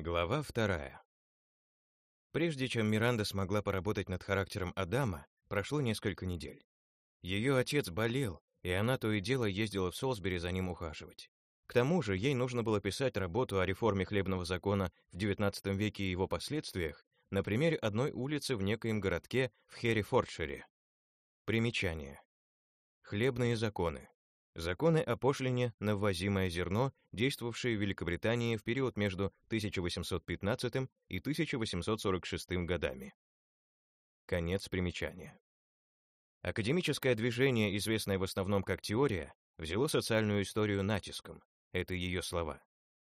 Глава вторая. Прежде чем Миранда смогла поработать над характером Адама, прошло несколько недель. Ее отец болел, и она то и дело ездила в Солсбери за ним ухаживать. К тому же ей нужно было писать работу о реформе хлебного закона в XIX веке и его последствиях на примере одной улицы в некоем городке в Херрифордшире. Примечание. Хлебные законы. Законы о пошлине на ввозимое зерно, действовавшие в Великобритании в период между 1815 и 1846 годами. Конец примечания. Академическое движение, известное в основном как теория, взяло социальную историю натиском. Это ее слова.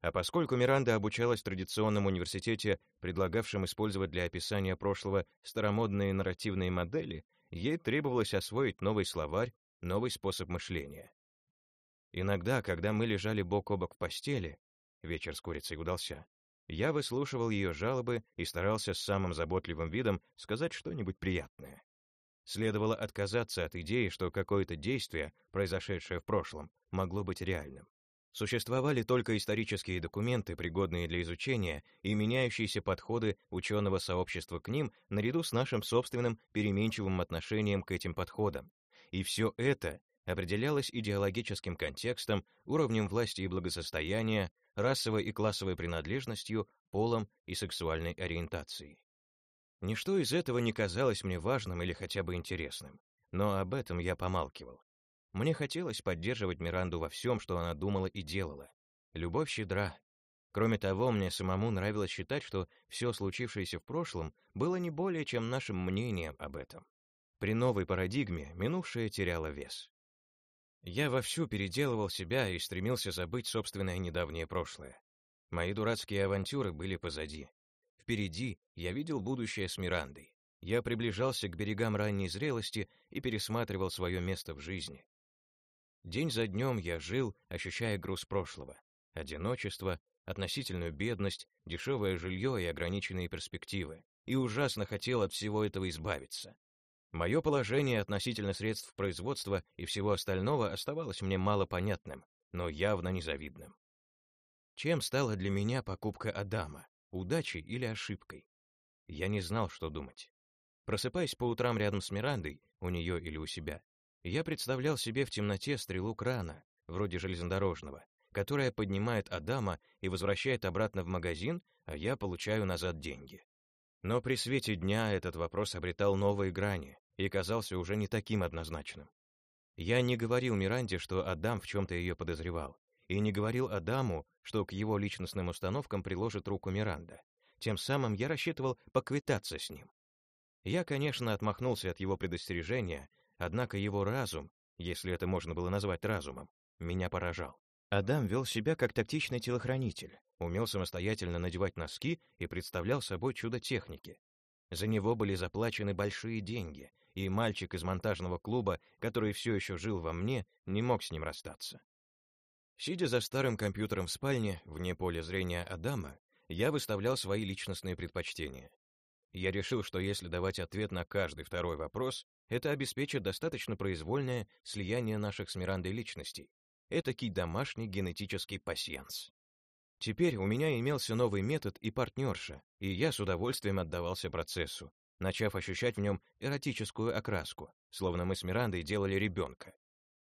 А поскольку Миранда обучалась в традиционном университете, предлагавшем использовать для описания прошлого старомодные нарративные модели, ей требовалось освоить новый словарь, новый способ мышления. Иногда, когда мы лежали бок о бок в постели, вечер с курицей удался, я выслушивал ее жалобы и старался с самым заботливым видом сказать что-нибудь приятное. Следовало отказаться от идеи, что какое-то действие, произошедшее в прошлом, могло быть реальным. Существовали только исторические документы, пригодные для изучения, и меняющиеся подходы ученого сообщества к ним наряду с нашим собственным переменчивым отношением к этим подходам. И все это определялось идеологическим контекстом, уровнем власти и благосостояния, расовой и классовой принадлежностью, полом и сексуальной ориентацией. Ничто из этого не казалось мне важным или хотя бы интересным, но об этом я помалкивал. Мне хотелось поддерживать Миранду во всем, что она думала и делала. Любовь щедра. Кроме того, мне самому нравилось считать, что все случившееся в прошлом было не более чем нашим мнением об этом. При новой парадигме минувшее теряло вес. Я вовсю переделывал себя и стремился забыть собственное недавнее прошлое. Мои дурацкие авантюры были позади. Впереди я видел будущее с Мирандой. Я приближался к берегам ранней зрелости и пересматривал свое место в жизни. День за днем я жил, ощущая груз прошлого, одиночество, относительную бедность, дешевое жилье и ограниченные перспективы, и ужасно хотел от всего этого избавиться. Мое положение относительно средств производства и всего остального оставалось мне мало понятным, но явно незавидным. Чем стала для меня покупка Адама? Удачей или ошибкой? Я не знал, что думать. Просыпаясь по утрам рядом с Мирандой, у нее или у себя, я представлял себе в темноте стрелу крана, вроде железнодорожного, которая поднимает Адама и возвращает обратно в магазин, а я получаю назад деньги. Но при свете дня этот вопрос обретал новые грани и казался уже не таким однозначным. Я не говорил Миранде, что Адам в чем-то ее подозревал, и не говорил Адаму, что к его личностным установкам приложит руку Миранда. Тем самым я рассчитывал поквитаться с ним. Я, конечно, отмахнулся от его предостережения, однако его разум, если это можно было назвать разумом, меня поражал. Адам вел себя как тактичный телохранитель, умел самостоятельно надевать носки и представлял собой чудо техники. За него были заплачены большие деньги, и мальчик из монтажного клуба, который все еще жил во мне, не мог с ним расстаться. Сидя за старым компьютером в спальне, вне поля зрения Адама, я выставлял свои личностные предпочтения. Я решил, что если давать ответ на каждый второй вопрос, это обеспечит достаточно произвольное слияние наших с Мирандой личностей, этакий домашний генетический пасьянс. Теперь у меня имелся новый метод и партнерша, и я с удовольствием отдавался процессу, начав ощущать в нем эротическую окраску, словно мы с Мирандой делали ребенка.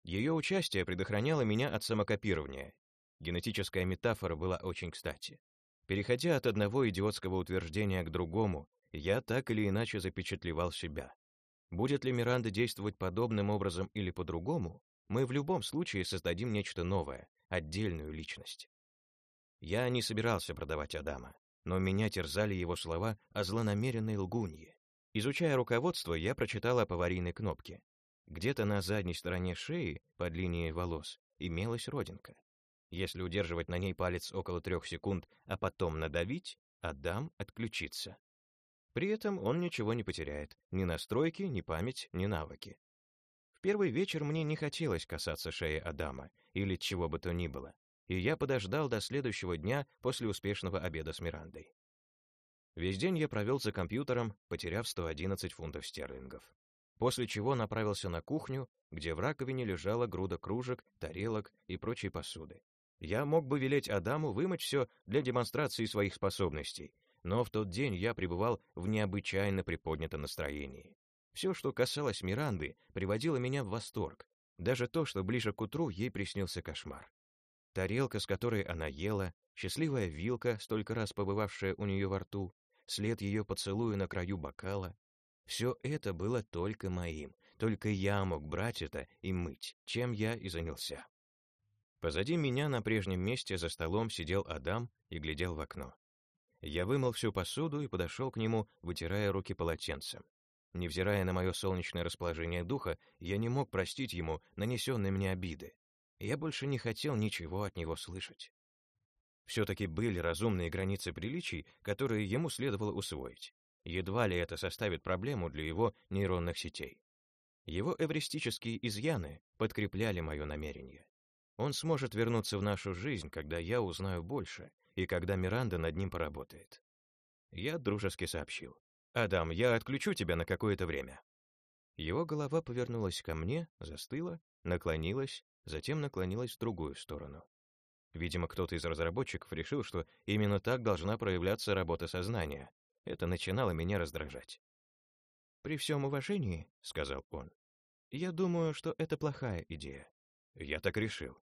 Ее участие предохраняло меня от самокопирования. Генетическая метафора была очень кстати. Переходя от одного идиотского утверждения к другому, я так или иначе запечатлевал себя. Будет ли Миранда действовать подобным образом или по-другому, мы в любом случае создадим нечто новое, отдельную личность. Я не собирался продавать Адама, но меня терзали его слова о злонамеренной лгунье. Изучая руководство, я прочитал о поварийной кнопке. Где-то на задней стороне шеи, под линией волос, имелась родинка. Если удерживать на ней палец около трех секунд, а потом надавить, Адам отключится. При этом он ничего не потеряет, ни настройки, ни память, ни навыки первый вечер мне не хотелось касаться шеи Адама или чего бы то ни было, и я подождал до следующего дня после успешного обеда с Мирандой. Весь день я провел за компьютером, потеряв 111 фунтов стерлингов. После чего направился на кухню, где в раковине лежала груда кружек, тарелок и прочей посуды. Я мог бы велеть Адаму вымыть все для демонстрации своих способностей, но в тот день я пребывал в необычайно приподнятом настроении. Все, что касалось Миранды, приводило меня в восторг. Даже то, что ближе к утру ей приснился кошмар. Тарелка, с которой она ела, счастливая вилка, столько раз побывавшая у нее во рту, след ее поцелуя на краю бокала. Все это было только моим, только я мог брать это и мыть, чем я и занялся. Позади меня на прежнем месте за столом сидел Адам и глядел в окно. Я вымыл всю посуду и подошел к нему, вытирая руки полотенцем. Невзирая на мое солнечное расположение духа, я не мог простить ему нанесенные мне обиды. Я больше не хотел ничего от него слышать. Все-таки были разумные границы приличий, которые ему следовало усвоить. Едва ли это составит проблему для его нейронных сетей. Его эвристические изъяны подкрепляли мое намерение. Он сможет вернуться в нашу жизнь, когда я узнаю больше, и когда Миранда над ним поработает. Я дружески сообщил. «Адам, я отключу тебя на какое-то время». Его голова повернулась ко мне, застыла, наклонилась, затем наклонилась в другую сторону. Видимо, кто-то из разработчиков решил, что именно так должна проявляться работа сознания. Это начинало меня раздражать. «При всем уважении», — сказал он, — «я думаю, что это плохая идея». Я так решил.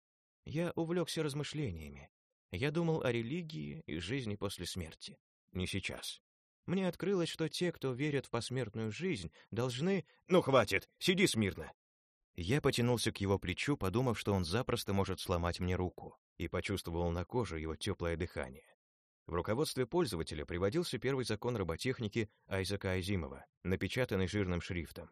Я увлекся размышлениями. Я думал о религии и жизни после смерти. Не сейчас. Мне открылось, что те, кто верят в посмертную жизнь, должны... «Ну, хватит! Сиди смирно!» Я потянулся к его плечу, подумав, что он запросто может сломать мне руку, и почувствовал на коже его теплое дыхание. В руководстве пользователя приводился первый закон роботехники Айзека Айзимова, напечатанный жирным шрифтом.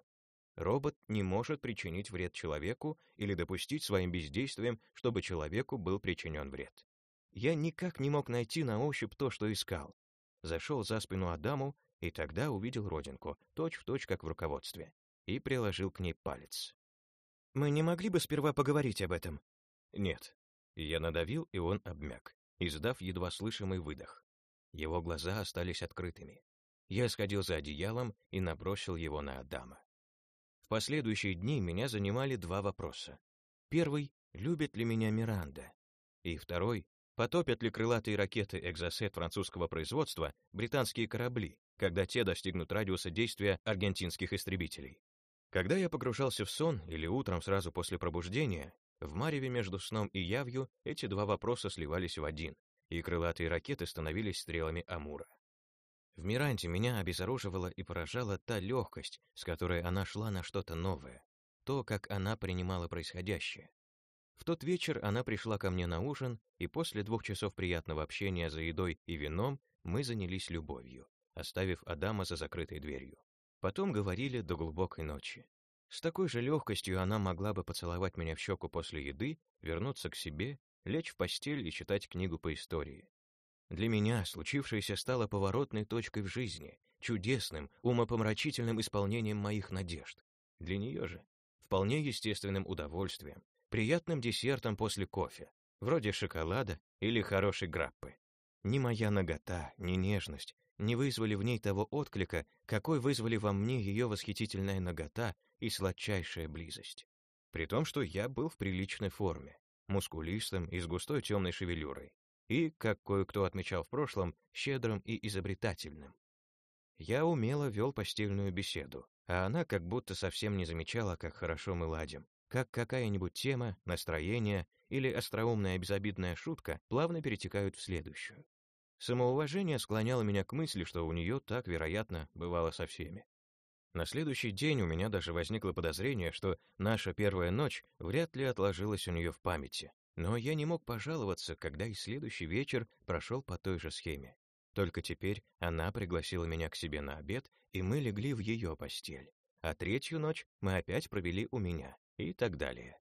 Робот не может причинить вред человеку или допустить своим бездействием, чтобы человеку был причинен вред. Я никак не мог найти на ощупь то, что искал. Зашел за спину Адаму и тогда увидел родинку, точь-в-точь, точь, как в руководстве, и приложил к ней палец. «Мы не могли бы сперва поговорить об этом?» «Нет». Я надавил, и он обмяк, издав едва слышимый выдох. Его глаза остались открытыми. Я сходил за одеялом и набросил его на Адама. В последующие дни меня занимали два вопроса. Первый — любит ли меня Миранда? И второй Потопят ли крылатые ракеты «Экзосет» французского производства британские корабли, когда те достигнут радиуса действия аргентинских истребителей? Когда я погружался в сон или утром сразу после пробуждения, в мареве между сном и явью эти два вопроса сливались в один, и крылатые ракеты становились стрелами Амура. В Миранте меня обезоруживала и поражала та легкость, с которой она шла на что-то новое, то, как она принимала происходящее. В тот вечер она пришла ко мне на ужин, и после двух часов приятного общения за едой и вином мы занялись любовью, оставив Адама за закрытой дверью. Потом говорили до глубокой ночи. С такой же легкостью она могла бы поцеловать меня в щеку после еды, вернуться к себе, лечь в постель и читать книгу по истории. Для меня случившееся стало поворотной точкой в жизни, чудесным, умопомрачительным исполнением моих надежд. Для нее же вполне естественным удовольствием, приятным десертом после кофе, вроде шоколада или хорошей граппы. Ни моя нагота, ни нежность не вызвали в ней того отклика, какой вызвали во мне ее восхитительная нагота и сладчайшая близость. При том, что я был в приличной форме, мускулистым и с густой темной шевелюрой, и, как кое-кто отмечал в прошлом, щедрым и изобретательным. Я умело вел постельную беседу, а она как будто совсем не замечала, как хорошо мы ладим, как какая-нибудь тема, настроение или остроумная безобидная шутка плавно перетекают в следующую. Самоуважение склоняло меня к мысли, что у нее так, вероятно, бывало со всеми. На следующий день у меня даже возникло подозрение, что наша первая ночь вряд ли отложилась у нее в памяти. Но я не мог пожаловаться, когда и следующий вечер прошел по той же схеме. Только теперь она пригласила меня к себе на обед, и мы легли в ее постель. А третью ночь мы опять провели у меня и так далее.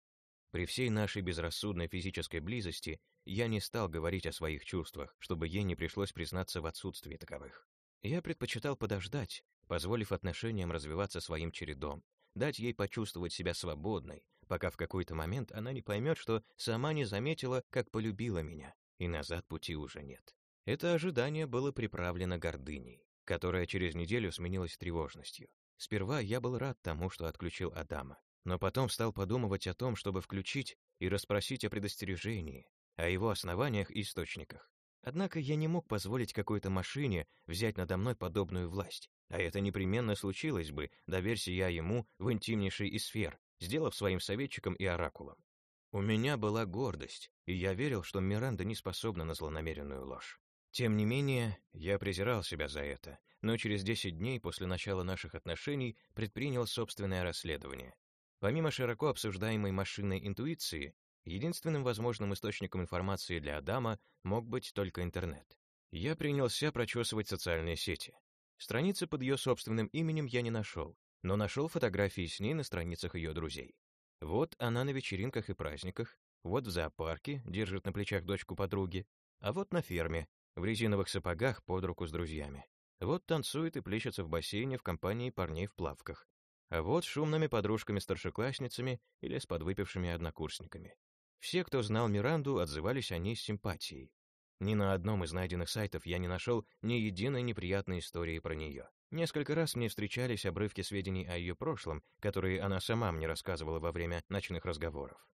При всей нашей безрассудной физической близости я не стал говорить о своих чувствах, чтобы ей не пришлось признаться в отсутствии таковых. Я предпочитал подождать, позволив отношениям развиваться своим чередом, дать ей почувствовать себя свободной, пока в какой-то момент она не поймет, что сама не заметила, как полюбила меня, и назад пути уже нет. Это ожидание было приправлено гордыней, которая через неделю сменилась тревожностью. Сперва я был рад тому, что отключил Адама, но потом стал подумывать о том, чтобы включить и расспросить о предостережении, о его основаниях и источниках. Однако я не мог позволить какой-то машине взять надо мной подобную власть, а это непременно случилось бы, доверься я ему в интимнейшей из сфер, сделав своим советчиком и оракулом. У меня была гордость, и я верил, что Миранда не способна на злонамеренную ложь. Тем не менее, я презирал себя за это, но через 10 дней после начала наших отношений предпринял собственное расследование. Помимо широко обсуждаемой машинной интуиции, единственным возможным источником информации для Адама мог быть только интернет. Я принялся прочесывать социальные сети. Страницы под ее собственным именем я не нашел, но нашел фотографии с ней на страницах ее друзей. Вот она на вечеринках и праздниках, вот в зоопарке держит на плечах дочку подруги, а вот на ферме, в резиновых сапогах под руку с друзьями. Вот танцует и плещется в бассейне в компании парней в плавках. А вот шумными подружками-старшеклассницами или с подвыпившими однокурсниками. Все, кто знал Миранду, отзывались о ней с симпатией. Ни на одном из найденных сайтов я не нашел ни единой неприятной истории про нее. Несколько раз мне встречались обрывки сведений о ее прошлом, которые она сама мне рассказывала во время ночных разговоров.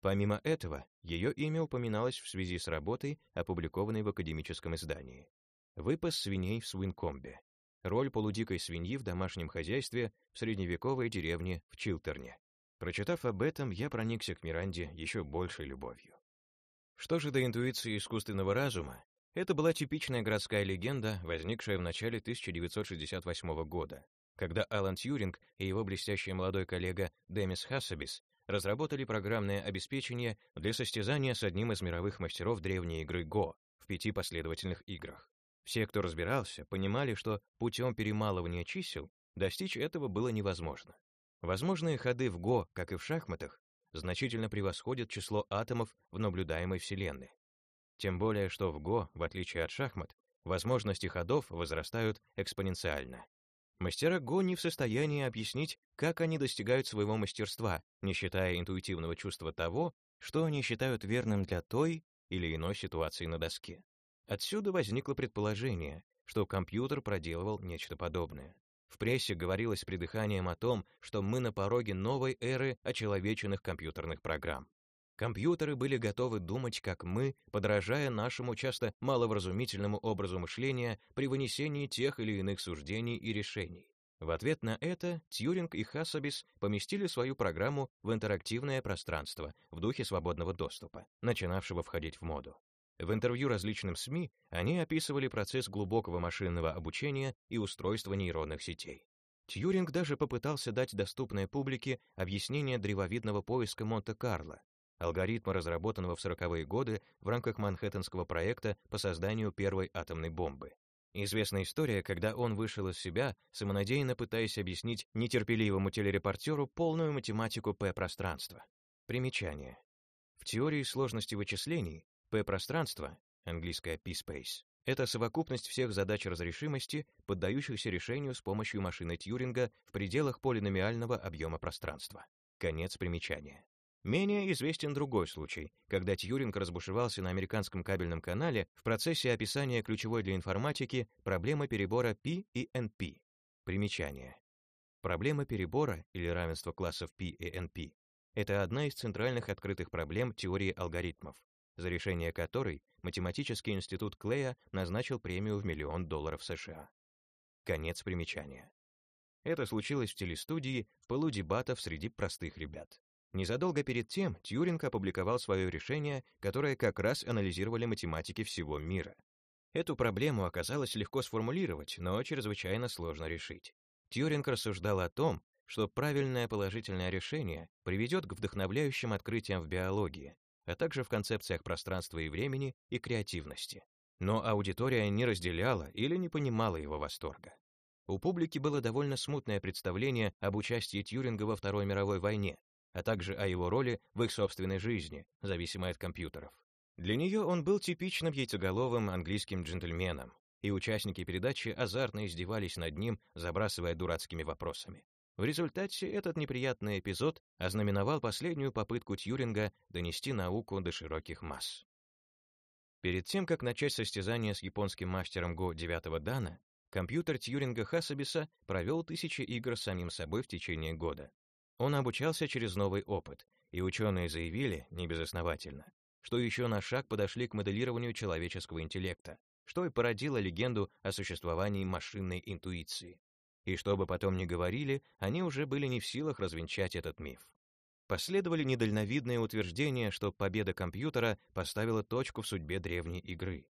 Помимо этого, ее имя упоминалось в связи с работой, опубликованной в академическом издании. Выпас свиней в Свинкомбе. Роль полудикой свиньи в домашнем хозяйстве в средневековой деревне в Чилтерне. Прочитав об этом, я проникся к Миранде еще большей любовью. Что же до интуиции искусственного разума, это была типичная городская легенда, возникшая в начале 1968 года, когда Алан Тьюринг и его блестящий молодой коллега Демис Хассабис разработали программное обеспечение для состязания с одним из мировых мастеров древней игры Го в пяти последовательных играх. Все, кто разбирался, понимали, что путем перемалывания чисел достичь этого было невозможно. Возможные ходы в Го, как и в шахматах, значительно превосходят число атомов в наблюдаемой Вселенной. Тем более, что в Го, в отличие от шахмат, возможности ходов возрастают экспоненциально. Мастера Го не в состоянии объяснить, как они достигают своего мастерства, не считая интуитивного чувства того, что они считают верным для той или иной ситуации на доске. Отсюда возникло предположение, что компьютер проделывал нечто подобное. В прессе говорилось придыханием о том, что мы на пороге новой эры очеловеченных компьютерных программ. Компьютеры были готовы думать, как мы, подражая нашему часто маловразумительному образу мышления при вынесении тех или иных суждений и решений. В ответ на это Тьюринг и Хассабис поместили свою программу в интерактивное пространство в духе свободного доступа, начинавшего входить в моду. В интервью различным СМИ они описывали процесс глубокого машинного обучения и устройства нейронных сетей. Тьюринг даже попытался дать доступной публике объяснение древовидного поиска Монте-Карло, алгоритма, разработанного в 40-е годы в рамках Манхэттенского проекта по созданию первой атомной бомбы. Известна история, когда он вышел из себя, самонадеянно пытаясь объяснить нетерпеливому телерепортеру полную математику P-пространства. Примечание. В теории сложности вычислений P-пространство, английское P-space, это совокупность всех задач разрешимости, поддающихся решению с помощью машины Тьюринга в пределах полиномиального объема пространства. Конец примечания. Менее известен другой случай, когда Тьюринг разбушевался на американском кабельном канале в процессе описания ключевой для информатики проблемы перебора P и NP. Примечание. Проблема перебора или равенство классов P и NP — это одна из центральных открытых проблем теории алгоритмов, за решение которой Математический институт Клея назначил премию в миллион долларов США. Конец примечания. Это случилось в телестудии в пылу дебатов среди простых ребят. Незадолго перед тем Тьюринг опубликовал свое решение, которое как раз анализировали математики всего мира. Эту проблему оказалось легко сформулировать, но чрезвычайно сложно решить. Тьюринг рассуждал о том, что правильное положительное решение приведет к вдохновляющим открытиям в биологии, а также в концепциях пространства и времени и креативности. Но аудитория не разделяла или не понимала его восторга. У публики было довольно смутное представление об участии Тьюринга во Второй мировой войне, а также о его роли в их собственной жизни, зависимой от компьютеров. Для нее он был типичным яйцеголовым английским джентльменом, и участники передачи азартно издевались над ним, забрасывая дурацкими вопросами. В результате этот неприятный эпизод ознаменовал последнюю попытку Тьюринга донести науку до широких масс. Перед тем, как начать состязание с японским мастером Го 9 Дана, компьютер Тьюринга Хасабиса провел тысячи игр с самим собой в течение года. Он обучался через новый опыт, и ученые заявили, не безосновательно, что еще на шаг подошли к моделированию человеческого интеллекта, что и породило легенду о существовании машинной интуиции. И что бы потом ни говорили, они уже были не в силах развенчать этот миф. Последовали недальновидные утверждения, что победа компьютера поставила точку в судьбе древней игры.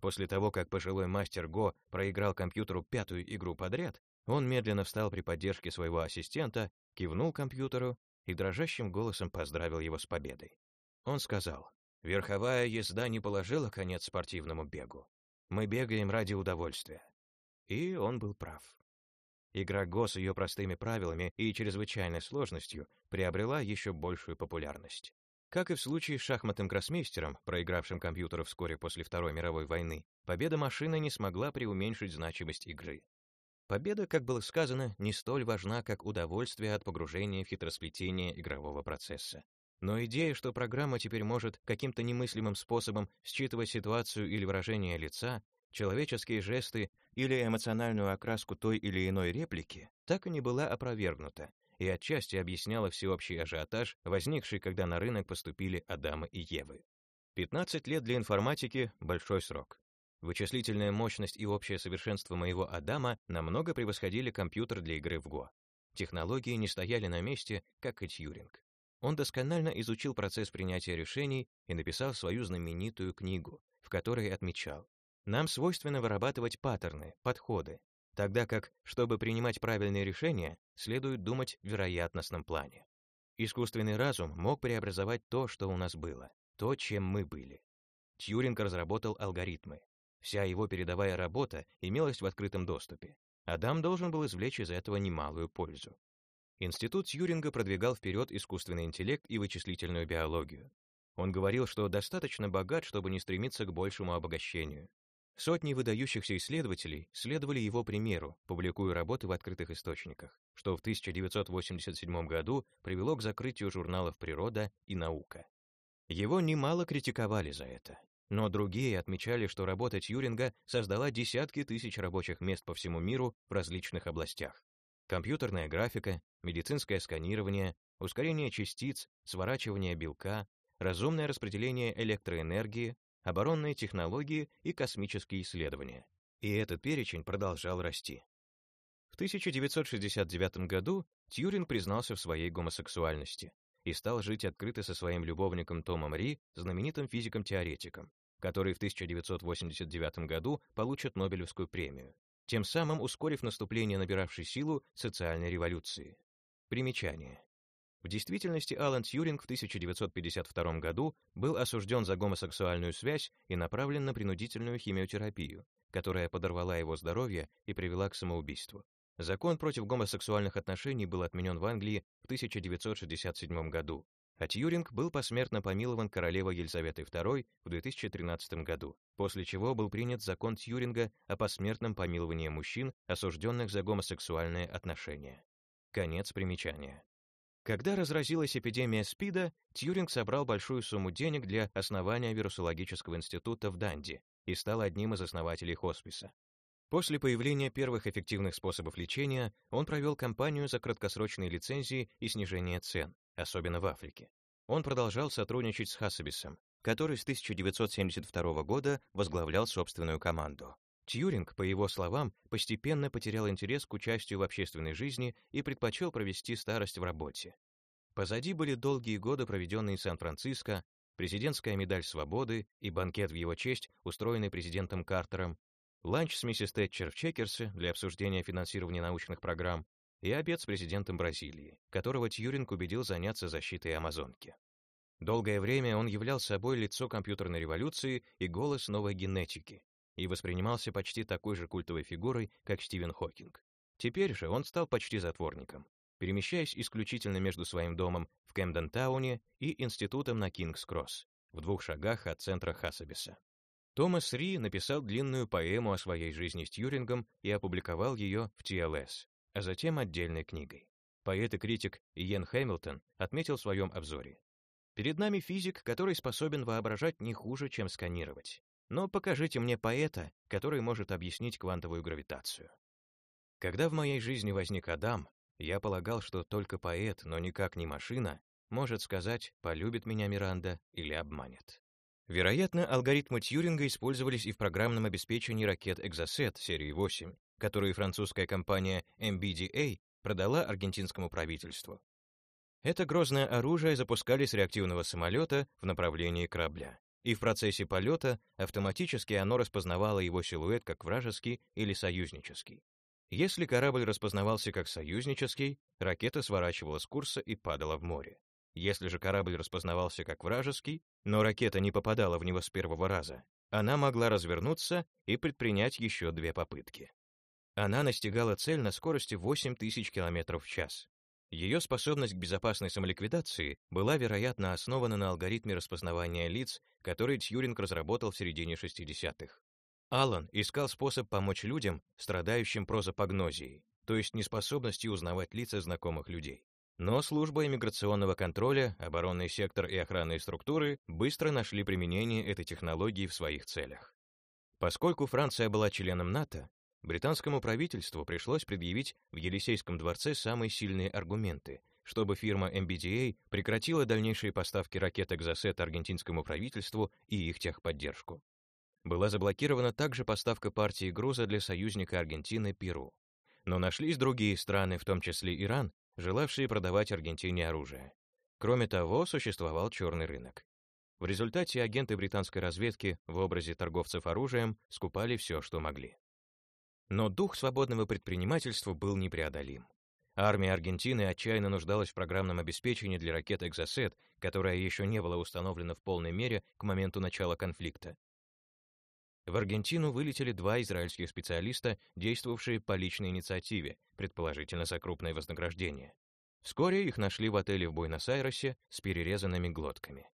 После того, как пожилой мастер Го проиграл компьютеру пятую игру подряд, он медленно встал при поддержке своего ассистента, кивнул компьютеру и дрожащим голосом поздравил его с победой. Он сказал, «Верховая езда не положила конец спортивному бегу. Мы бегаем ради удовольствия». И он был прав. Игра Го с ее простыми правилами и чрезвычайной сложностью приобрела еще большую популярность. Как и в случае с шахматным гроссмейстером, проигравшим компьютеру вскоре после Второй мировой войны, победа машины не смогла преуменьшить значимость игры. Победа, как было сказано, не столь важна, как удовольствие от погружения в хитросплетение игрового процесса. Но идея, что программа теперь может каким-то немыслимым способом считывать ситуацию или выражение лица, человеческие жесты или эмоциональную окраску той или иной реплики, так и не была опровергнута и отчасти объясняла всеобщий ажиотаж, возникший, когда на рынок поступили Адама и Евы. 15 лет для информатики — большой срок. Вычислительная мощность и общее совершенство моего Адама намного превосходили компьютер для игры в Го. Технологии не стояли на месте, как и Тьюринг. Он досконально изучил процесс принятия решений и написал свою знаменитую книгу, в которой отмечал, нам свойственно вырабатывать паттерны, подходы, тогда как, чтобы принимать правильные решения, следует думать в вероятностном плане. Искусственный разум мог преобразовать то, что у нас было, то, чем мы были. Тьюринг разработал алгоритмы, Вся его передовая работа имелась в открытом доступе. Адам должен был извлечь из этого немалую пользу. Институт Тьюринга продвигал вперед искусственный интеллект и вычислительную биологию. Он говорил, что достаточно богат, чтобы не стремиться к большему обогащению. Сотни выдающихся исследователей следовали его примеру, публикуя работы в открытых источниках, что в 1987 году привело к закрытию журналов «Природа» и «Наука». Его немало критиковали за это. Но другие отмечали, что работа Тьюринга создала десятки тысяч рабочих мест по всему миру в различных областях. Компьютерная графика, медицинское сканирование, ускорение частиц, сворачивание белка, разумное распределение электроэнергии, оборонные технологии и космические исследования. И этот перечень продолжал расти. В 1969 году Тьюринг признался в своей гомосексуальности и стал жить открыто со своим любовником Томом Ри, знаменитым физиком-теоретиком который в 1989 году получит Нобелевскую премию, тем самым ускорив наступление набиравшей силу социальной революции. Примечание. В действительности Алан Тьюринг в 1952 году был осужден за гомосексуальную связь и направлен на принудительную химиотерапию, которая подорвала его здоровье и привела к самоубийству. Закон против гомосексуальных отношений был отменен в Англии в 1967 году, а Тьюринг был посмертно помилован королевой Елизаветой II в 2013 году, после чего был принят закон Тьюринга о посмертном помиловании мужчин, осужденных за гомосексуальные отношения. Конец примечания. Когда разразилась эпидемия СПИДа, Тьюринг собрал большую сумму денег для основания вирусологического института в Данди и стал одним из основателей хосписа. После появления первых эффективных способов лечения он провел кампанию за краткосрочные лицензии и снижение цен, особенно в Африке. Он продолжал сотрудничать с Хасабисом, который с 1972 года возглавлял собственную команду. Тьюринг, по его словам, постепенно потерял интерес к участию в общественной жизни и предпочел провести старость в работе. Позади были долгие годы, проведенные в Сан-Франциско, президентская медаль свободы и банкет в его честь, устроенный президентом Картером, ланч с миссис Тэтчер в Чекерсе для обсуждения финансирования научных программ, и обед с президентом Бразилии, которого Тьюринг убедил заняться защитой Амазонки. Долгое время он являл собой лицо компьютерной революции и голос новой генетики, и воспринимался почти такой же культовой фигурой, как Стивен Хокинг. Теперь же он стал почти затворником, перемещаясь исключительно между своим домом в Кэмден-тауне и институтом на Кингс-Кросс, в двух шагах от центра Хасабиса. Томас Ри написал длинную поэму о своей жизни с Тьюрингом и опубликовал ее в TLS, а затем отдельной книгой. Поэт и критик Иен Хэмилтон отметил в своем обзоре. Перед нами физик, который способен воображать не хуже, чем сканировать. Но покажите мне поэта, который может объяснить квантовую гравитацию. Когда в моей жизни возник Адам, я полагал, что только поэт, но никак не машина, может сказать, полюбит меня Миранда или обманет. Вероятно, алгоритмы Тьюринга использовались и в программном обеспечении ракет Exocet серии 8, которую французская компания MBDA продала аргентинскому правительству. Это грозное оружие запускали с реактивного самолета в направлении корабля, и в процессе полета автоматически оно распознавало его силуэт как вражеский или союзнический. Если корабль распознавался как союзнический, ракета сворачивала с курса и падала в море. Если же корабль распознавался как вражеский, но ракета не попадала в него с первого раза, она могла развернуться и предпринять еще две попытки. Она настигала цель на скорости 8000 км в час. Ее способность к безопасной самоликвидации была, вероятно, основана на алгоритме распознавания лиц, который Тьюринг разработал в середине 60-х. Аллан искал способ помочь людям, страдающим прозапогнозией, то есть неспособностью узнавать лица знакомых людей. Но служба иммиграционного контроля, оборонный сектор и охранные структуры быстро нашли применение этой технологии в своих целях. Поскольку Франция была членом НАТО, британскому правительству пришлось предъявить в Елисейском дворце самые сильные аргументы, чтобы фирма MBDA прекратила дальнейшие поставки ракет «Экзосет» аргентинскому правительству и их техподдержку. Была заблокирована также поставка партии груза для союзника Аргентины Перу. Но нашлись другие страны, в том числе Иран, желавшие продавать Аргентине оружие. Кроме того, существовал черный рынок. В результате агенты британской разведки в образе торговцев оружием скупали все, что могли. Но дух свободного предпринимательства был непреодолим. Армия Аргентины отчаянно нуждалась в программном обеспечении для ракет «Экзосет», которая еще не была установлена в полной мере к моменту начала конфликта. В Аргентину вылетели два израильских специалиста, действовавшие по личной инициативе, предположительно за крупное вознаграждение. Вскоре их нашли в отеле в Буэнос-Айресе с перерезанными глотками.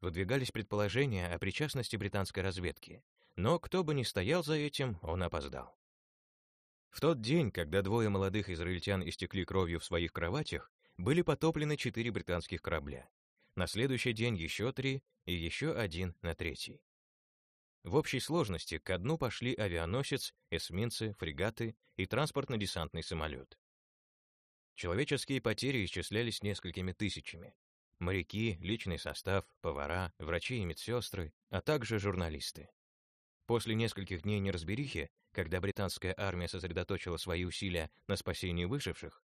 Выдвигались предположения о причастности британской разведки, но кто бы ни стоял за этим, он опоздал. В тот день, когда двое молодых израильтян истекли кровью в своих кроватях, были потоплены четыре британских корабля. На следующий день еще три и еще один на третий. В общей сложности ко дну пошли авианосец, эсминцы, фрегаты и транспортно-десантный самолет. Человеческие потери исчислялись несколькими тысячами. Моряки, личный состав, повара, врачи и медсестры, а также журналисты. После нескольких дней неразберихи, когда британская армия сосредоточила свои усилия на спасении выживших,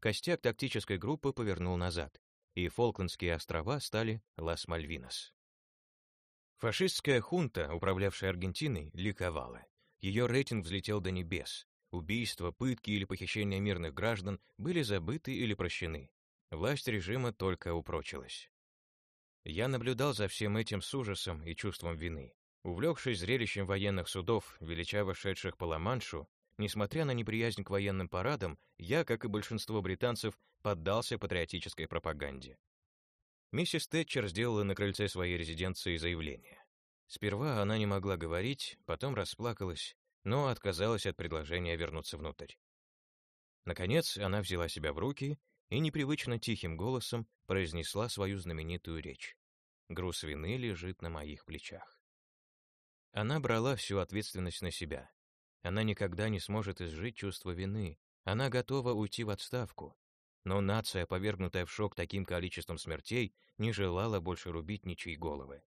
костяк тактической группы повернул назад, и Фолклендские острова стали Лас-Мальвинос. Фашистская хунта, управлявшая Аргентиной, ликовала. Ее рейтинг взлетел до небес. Убийства, пытки или похищения мирных граждан были забыты или прощены. Власть режима только упрочилась. Я наблюдал за всем этим с ужасом и чувством вины. Увлекшись зрелищем военных судов, величаво шедших по Ла-Маншу, несмотря на неприязнь к военным парадам, я, как и большинство британцев, поддался патриотической пропаганде. Миссис Тэтчер сделала на крыльце своей резиденции заявление. Сперва она не могла говорить, потом расплакалась, но отказалась от предложения вернуться внутрь. Наконец, она взяла себя в руки и непривычно тихим голосом произнесла свою знаменитую речь. «Груз вины лежит на моих плечах». Она брала всю ответственность на себя. Она никогда не сможет изжить чувство вины. Она готова уйти в отставку, но нация, повергнутая в шок таким количеством смертей, не желала больше рубить ничьи головы.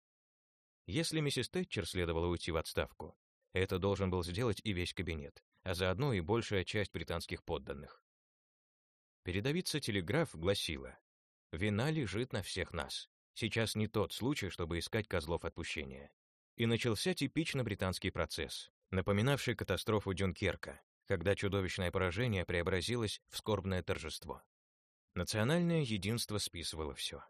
Если миссис Тэтчер следовало уйти в отставку, это должен был сделать и весь кабинет, а заодно и большая часть британских подданных. Передовица «Телеграф» гласила, «Вина лежит на всех нас. Сейчас не тот случай, чтобы искать козлов отпущения». И начался типично британский процесс, напоминавший катастрофу Дюнкерка, когда чудовищное поражение преобразилось в скорбное торжество. Национальное единство списывало все.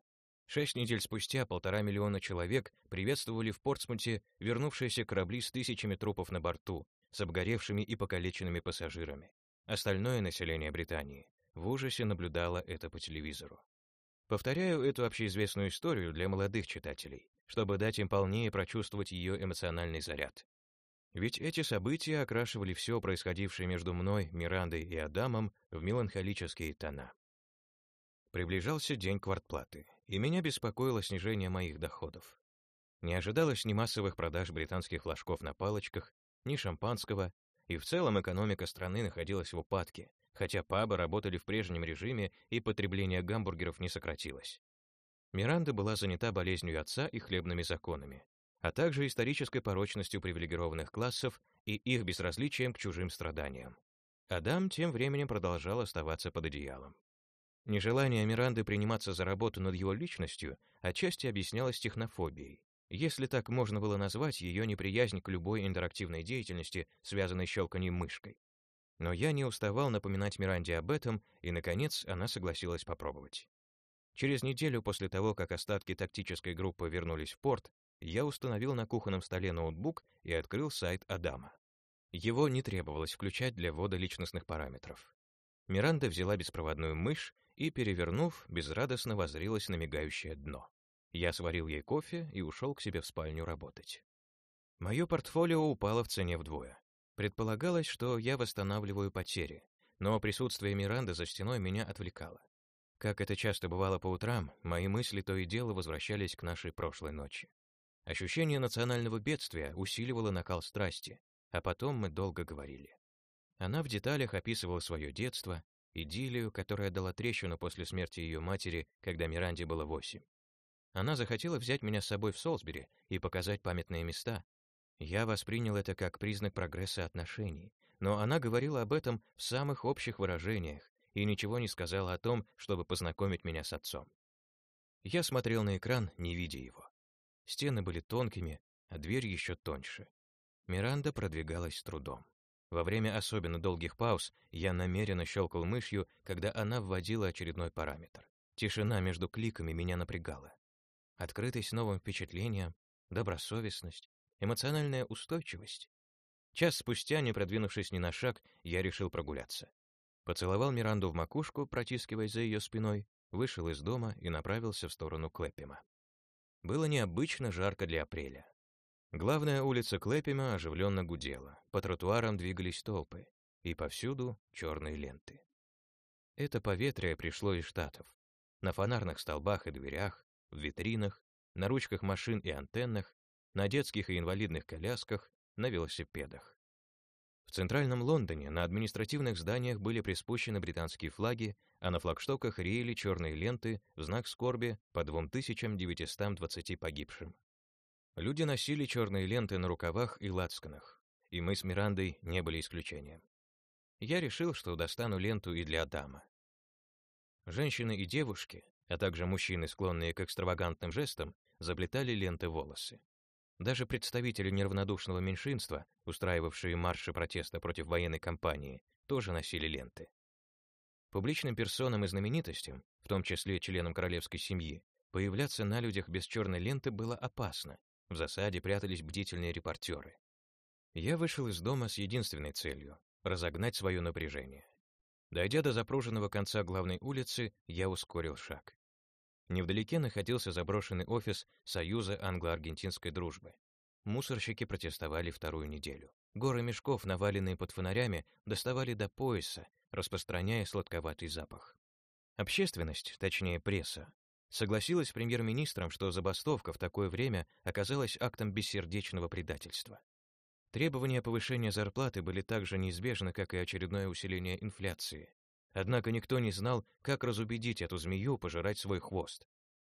Шесть недель спустя полтора миллиона человек приветствовали в Портсмуте вернувшиеся корабли с тысячами трупов на борту, с обгоревшими и покалеченными пассажирами. Остальное население Британии в ужасе наблюдало это по телевизору. Повторяю эту общеизвестную историю для молодых читателей, чтобы дать им полнее прочувствовать ее эмоциональный заряд. Ведь эти события окрашивали все происходившее между мной, Мирандой и Адамом в меланхолические тона. Приближался день квартплаты, и меня беспокоило снижение моих доходов. Не ожидалось ни массовых продаж британских флажков на палочках, ни шампанского, и в целом экономика страны находилась в упадке, хотя пабы работали в прежнем режиме и потребление гамбургеров не сократилось. Миранда была занята болезнью отца и хлебными законами, а также исторической порочностью привилегированных классов и их безразличием к чужим страданиям. Адам тем временем продолжал оставаться под одеялом. Нежелание Миранды приниматься за работу над его личностью отчасти объяснялось технофобией, если так можно было назвать ее неприязнь к любой интерактивной деятельности, связанной с щелканием мышкой. Но я не уставал напоминать Миранде об этом, и, наконец, она согласилась попробовать. Через неделю после того, как остатки тактической группы вернулись в порт, я установил на кухонном столе ноутбук и открыл сайт Адама. Его не требовалось включать для ввода личностных параметров. Миранда взяла беспроводную мышь и, перевернув, безрадостно воззрилась на мигающее дно. Я сварил ей кофе и ушел к себе в спальню работать. Мое портфолио упало в цене вдвое. Предполагалось, что я восстанавливаю потери, но присутствие Миранды за стеной меня отвлекало. Как это часто бывало по утрам, мои мысли то и дело возвращались к нашей прошлой ночи. Ощущение национального бедствия усиливало накал страсти, а потом мы долго говорили. Она в деталях описывала свое детство, идиллию, которая дала трещину после смерти ее матери, когда Миранде было восемь. Она захотела взять меня с собой в Солсбери и показать памятные места. Я воспринял это как признак прогресса отношений, но она говорила об этом в самых общих выражениях, и ничего не сказала о том, чтобы познакомить меня с отцом. Я смотрел на экран, не видя его. Стены были тонкими, а дверь еще тоньше. Миранда продвигалась с трудом. Во время особенно долгих пауз я намеренно щелкал мышью, когда она вводила очередной параметр. Тишина между кликами меня напрягала. Открытость новым впечатлениям, добросовестность, эмоциональная устойчивость. Час спустя, не продвинувшись ни на шаг, я решил прогуляться. Поцеловал Миранду в макушку, протискиваясь за ее спиной, вышел из дома и направился в сторону Клэппима. Было необычно жарко для апреля. Главная улица Клэппима оживленно гудела, по тротуарам двигались толпы, и повсюду черные ленты. Это поветрие пришло из Штатов. На фонарных столбах и дверях, в витринах, на ручках машин и антеннах, на детских и инвалидных колясках, на велосипедах. В центральном Лондоне на административных зданиях были приспущены британские флаги, а на флагштоках реяли черные ленты в знак скорби по 2920 погибшим. Люди носили черные ленты на рукавах и лацканах, и мы с Мирандой не были исключением. Я решил, что достану ленту и для Адама. Женщины и девушки, а также мужчины, склонные к экстравагантным жестам, заплетали ленты волосы. Даже представители неравнодушного меньшинства, устраивавшие марши протеста против военной кампании, тоже носили ленты. Публичным персонам и знаменитостям, в том числе членам королевской семьи, появляться на людях без черной ленты было опасно. В засаде прятались бдительные репортеры. Я вышел из дома с единственной целью — разогнать свое напряжение. Дойдя до запруженного конца главной улицы, я ускорил шаг. Невдалеке находился заброшенный офис Союза англо-аргентинской дружбы. Мусорщики протестовали вторую неделю. Горы мешков, наваленные под фонарями, доставали до пояса, распространяя сладковатый запах. Общественность, точнее пресса, согласилась с премьер-министром, что забастовка в такое время оказалась актом бессердечного предательства. Требования повышения зарплаты были так же неизбежны, как и очередное усиление инфляции. Однако никто не знал, как разубедить эту змею пожирать свой хвост.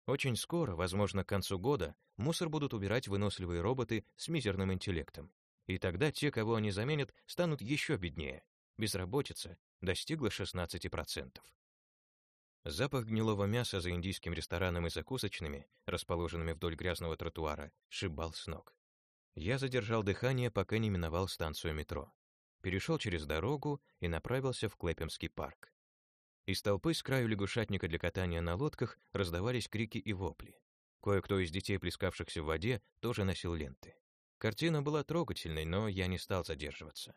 Очень скоро, возможно, к концу года, мусор будут убирать выносливые роботы с мизерным интеллектом. И тогда те, кого они заменят, станут еще беднее. Безработица достигла 16%. Запах гнилого мяса за индийским рестораном и закусочными, расположенными вдоль грязного тротуара, шибал с ног. Я задержал дыхание, пока не миновал станцию метро перешел через дорогу и направился в Клэпемский парк. Из толпы с краю лягушатника для катания на лодках раздавались крики и вопли. Кое-кто из детей, плескавшихся в воде, тоже носил ленты. Картина была трогательной, но я не стал задерживаться.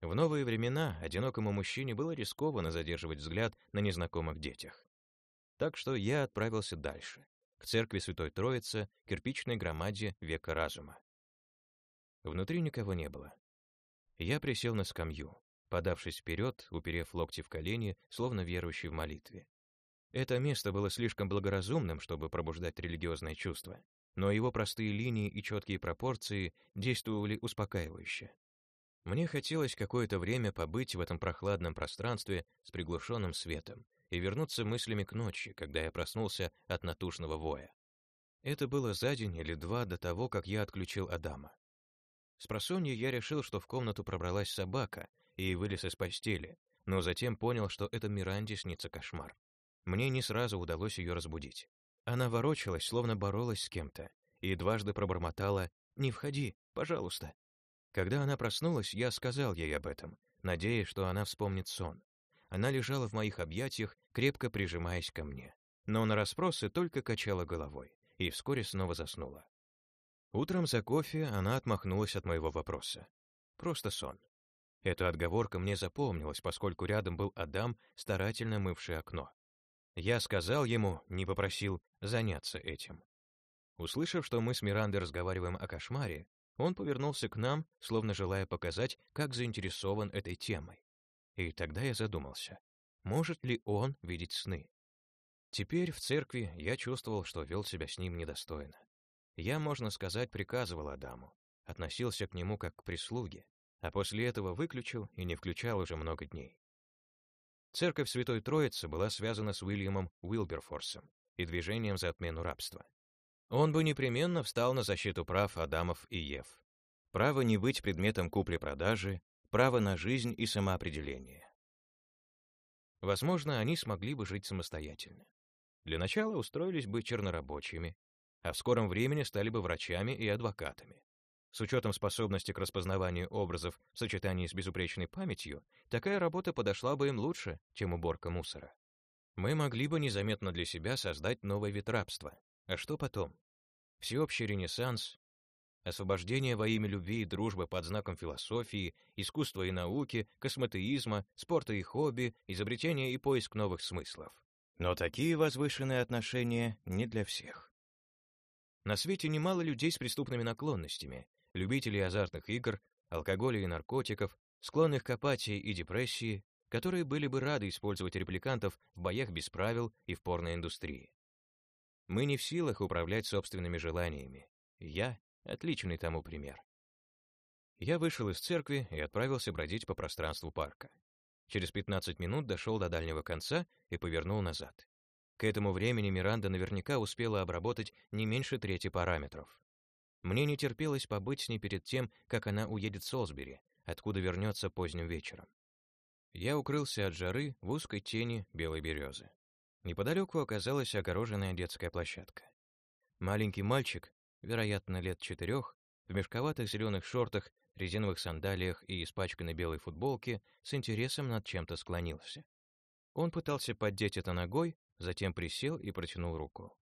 В новые времена одинокому мужчине было рискованно задерживать взгляд на незнакомых детях. Так что я отправился дальше, к церкви Святой Троицы, кирпичной громаде века разума. Внутри никого не было. Я присел на скамью, подавшись вперед, уперев локти в колени, словно верующий в молитве. Это место было слишком благоразумным, чтобы пробуждать религиозное чувство, но его простые линии и четкие пропорции действовали успокаивающе. Мне хотелось какое-то время побыть в этом прохладном пространстве с приглушенным светом и вернуться мыслями к ночи, когда я проснулся от натушного воя. Это было за день или два до того, как я отключил Адама. С просонья я решил, что в комнату пробралась собака, и вылез из постели, но затем понял, что это Миранде снится кошмар. Мне не сразу удалось ее разбудить. Она ворочалась, словно боролась с кем-то, и дважды пробормотала «Не входи, пожалуйста». Когда она проснулась, я сказал ей об этом, надеясь, что она вспомнит сон. Она лежала в моих объятиях, крепко прижимаясь ко мне. Но на расспросы только качала головой и вскоре снова заснула. Утром за кофе она отмахнулась от моего вопроса. Просто сон. Эта отговорка мне запомнилась, поскольку рядом был Адам, старательно мывший окно. Я сказал ему, не попросил, заняться этим. Услышав, что мы с Мирандой разговариваем о кошмаре, он повернулся к нам, словно желая показать, как заинтересован этой темой. И тогда я задумался, может ли он видеть сны? Теперь в церкви я чувствовал, что вел себя с ним недостойно. Я, можно сказать, приказывал Адаму, относился к нему как к прислуге, а после этого выключил и не включал уже много дней. Церковь Святой Троицы была связана с Уильямом Уилберфорсом и движением за отмену рабства. Он бы непременно встал на защиту прав Адамов и Ев. Право не быть предметом купли-продажи, право на жизнь и самоопределение. Возможно, они смогли бы жить самостоятельно. Для начала устроились бы чернорабочими, а в скором времени стали бы врачами и адвокатами. С учетом способности к распознаванию образов в сочетании с безупречной памятью, такая работа подошла бы им лучше, чем уборка мусора. Мы могли бы незаметно для себя создать новый вид рабства, а что потом? Всеобщий ренессанс, освобождение во имя любви и дружбы под знаком философии, искусства и науки, космотеизма, спорта и хобби, изобретения и поиск новых смыслов. Но такие возвышенные отношения не для всех. На свете немало людей с преступными наклонностями, любителей азартных игр, алкоголя и наркотиков, склонных к апатии и депрессии, которые были бы рады использовать репликантов в боях без правил и в порноиндустрии. Мы не в силах управлять собственными желаниями. Я — отличный тому пример. Я вышел из церкви и отправился бродить по пространству парка. Через 15 минут дошел до дальнего конца и повернул назад. К этому времени Миранда наверняка успела обработать не меньше трети параметров. Мне не терпелось побыть с ней перед тем, как она уедет в Солсбери, откуда вернется поздним вечером. Я укрылся от жары в узкой тени белой березы. Неподалеку оказалась огороженная детская площадка. Маленький мальчик, вероятно, лет четырех, в мешковатых зеленых шортах, резиновых сандалиях и испачканной белой футболке с интересом над чем-то склонился. Он пытался поддеть это ногой, затем присел и протянул руку.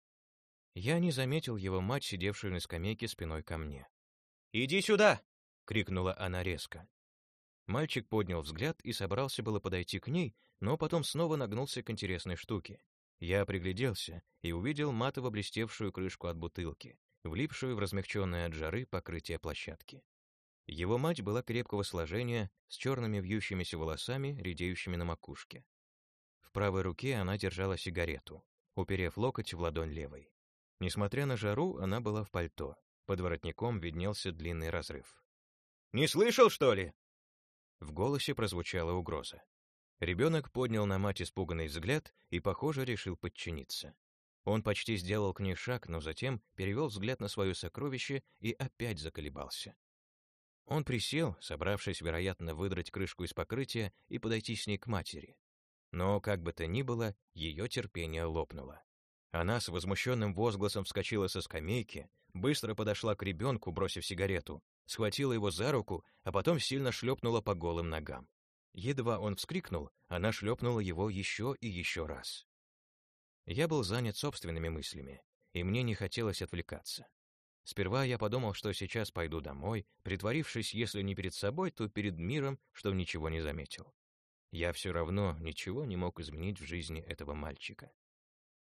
Я не заметил его мать, сидевшую на скамейке спиной ко мне. «Иди сюда!» — крикнула она резко. Мальчик поднял взгляд и собрался было подойти к ней, но потом снова нагнулся к интересной штуке. Я пригляделся и увидел матово блестевшую крышку от бутылки, влипшую в размягченное от жары покрытие площадки. Его мать была крепкого сложения, с черными вьющимися волосами, редеющими на макушке. В правой руке она держала сигарету, уперев локоть в ладонь левой. Несмотря на жару, она была в пальто. Под воротником виднелся длинный разрыв. «Не слышал, что ли?» В голосе прозвучала угроза. Ребенок поднял на мать испуганный взгляд и, похоже, решил подчиниться. Он почти сделал к ней шаг, но затем перевел взгляд на свое сокровище и опять заколебался. Он присел, собравшись, вероятно, выдрать крышку из покрытия и подойти с ней к матери. Но, как бы то ни было, ее терпение лопнуло. Она с возмущенным возгласом вскочила со скамейки, быстро подошла к ребенку, бросив сигарету, схватила его за руку, а потом сильно шлепнула по голым ногам. Едва он вскрикнул, она шлепнула его еще и еще раз. Я был занят собственными мыслями, и мне не хотелось отвлекаться. Сперва я подумал, что сейчас пойду домой, притворившись, если не перед собой, то перед миром, что ничего не заметил. Я все равно ничего не мог изменить в жизни этого мальчика.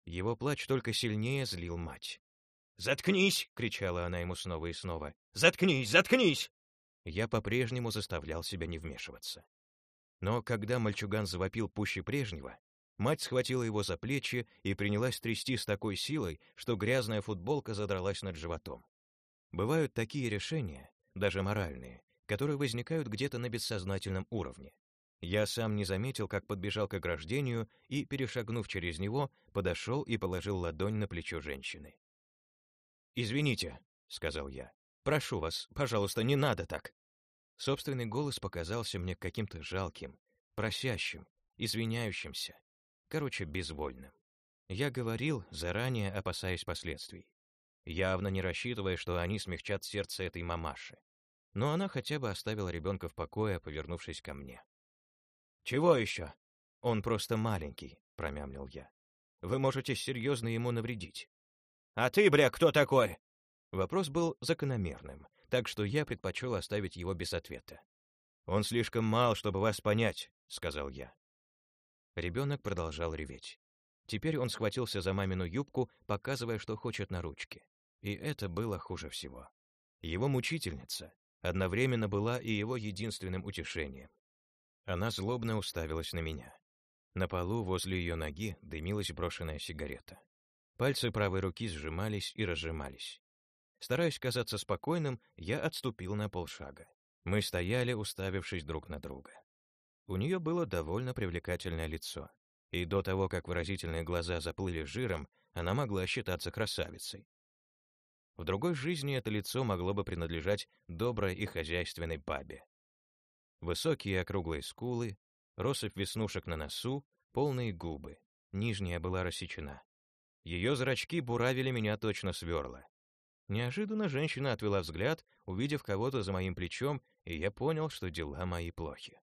Его плач только сильнее злил мать. «Заткнись!» — кричала она ему снова и снова. «Заткнись! Заткнись!» Я по-прежнему заставлял себя не вмешиваться. Но когда мальчуган завопил пуще прежнего, мать схватила его за плечи и принялась трясти с такой силой, что грязная футболка задралась над животом. Бывают такие решения, даже моральные, которые возникают где-то на бессознательном уровне. Я сам не заметил, как подбежал к ограждению и, перешагнув через него, подошел и положил ладонь на плечо женщины. «Извините», — сказал я. «Прошу вас, пожалуйста, не надо так». Собственный голос показался мне каким-то жалким, просящим, извиняющимся, короче, безвольным. Я говорил, заранее опасаясь последствий, явно не рассчитывая, что они смягчат сердце этой мамаши. Но она хотя бы оставила ребенка в покое, повернувшись ко мне. «Чего еще?» «Он просто маленький», — промямлил я. «Вы можете серьезно ему навредить». «А ты, бля, кто такой?» Вопрос был закономерным, так что я предпочел оставить его без ответа. «Он слишком мал, чтобы вас понять», — сказал я. Ребенок продолжал реветь. Теперь он схватился за мамину юбку, показывая, что хочет на ручке. И это было хуже всего. Его мучительница одновременно была и его единственным утешением. Она злобно уставилась на меня. На полу возле ее ноги дымилась брошенная сигарета. Пальцы правой руки сжимались и разжимались. Стараясь казаться спокойным, я отступил на полшага. Мы стояли, уставившись друг на друга. У нее было довольно привлекательное лицо, и до того, как выразительные глаза заплыли жиром, она могла считаться красавицей. В другой жизни это лицо могло бы принадлежать доброй и хозяйственной бабе. Высокие округлые скулы, россыпь веснушек на носу, полные губы. Нижняя была рассечена. Ее зрачки буравили меня точно сверла. Неожиданно женщина отвела взгляд, увидев кого-то за моим плечом, и я понял, что дела мои плохи.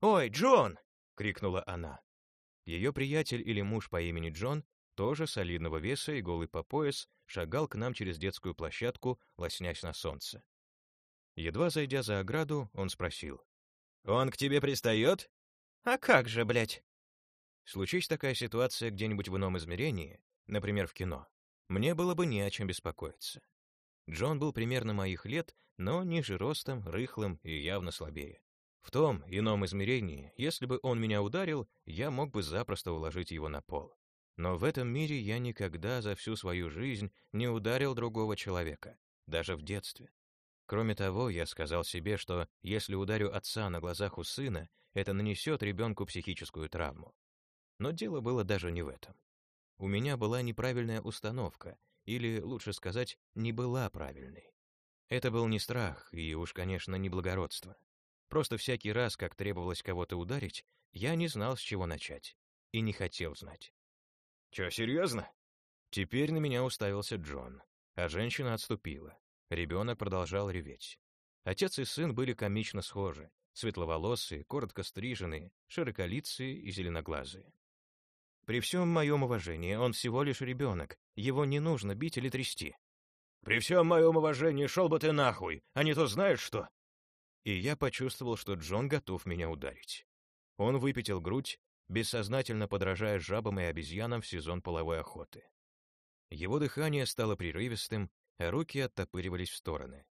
«Ой, Джон!» — крикнула она. Ее приятель или муж по имени Джон, тоже солидного веса и голый по пояс, шагал к нам через детскую площадку, лоснясь на солнце. Едва зайдя за ограду, он спросил. «Он к тебе пристает?» «А как же, блядь?» Случись такая ситуация где-нибудь в ином измерении, например, в кино, мне было бы не о чем беспокоиться. Джон был примерно моих лет, но ниже ростом, рыхлым и явно слабее. В том ином измерении, если бы он меня ударил, я мог бы запросто уложить его на пол. Но в этом мире я никогда за всю свою жизнь не ударил другого человека, даже в детстве. Кроме того, я сказал себе, что если ударю отца на глазах у сына, это нанесет ребенку психическую травму. Но дело было даже не в этом. У меня была неправильная установка, или, лучше сказать, не была правильной. Это был не страх и уж, конечно, не благородство. Просто всякий раз, как требовалось кого-то ударить, я не знал, с чего начать, и не хотел знать. «Чё, серьезно?» Теперь на меня уставился Джон, а женщина отступила. Ребенок продолжал реветь. Отец и сын были комично схожи, светловолосые, коротко стриженные, широколицые и зеленоглазые. При всем моем уважении, он всего лишь ребенок, его не нужно бить или трясти. «При всем моем уважении шел бы ты нахуй, а не то знаешь что!» И я почувствовал, что Джон готов меня ударить. Он выпятил грудь, бессознательно подражая жабам и обезьянам в сезон половой охоты. Его дыхание стало прерывистым, руки оттопыривались в стороны.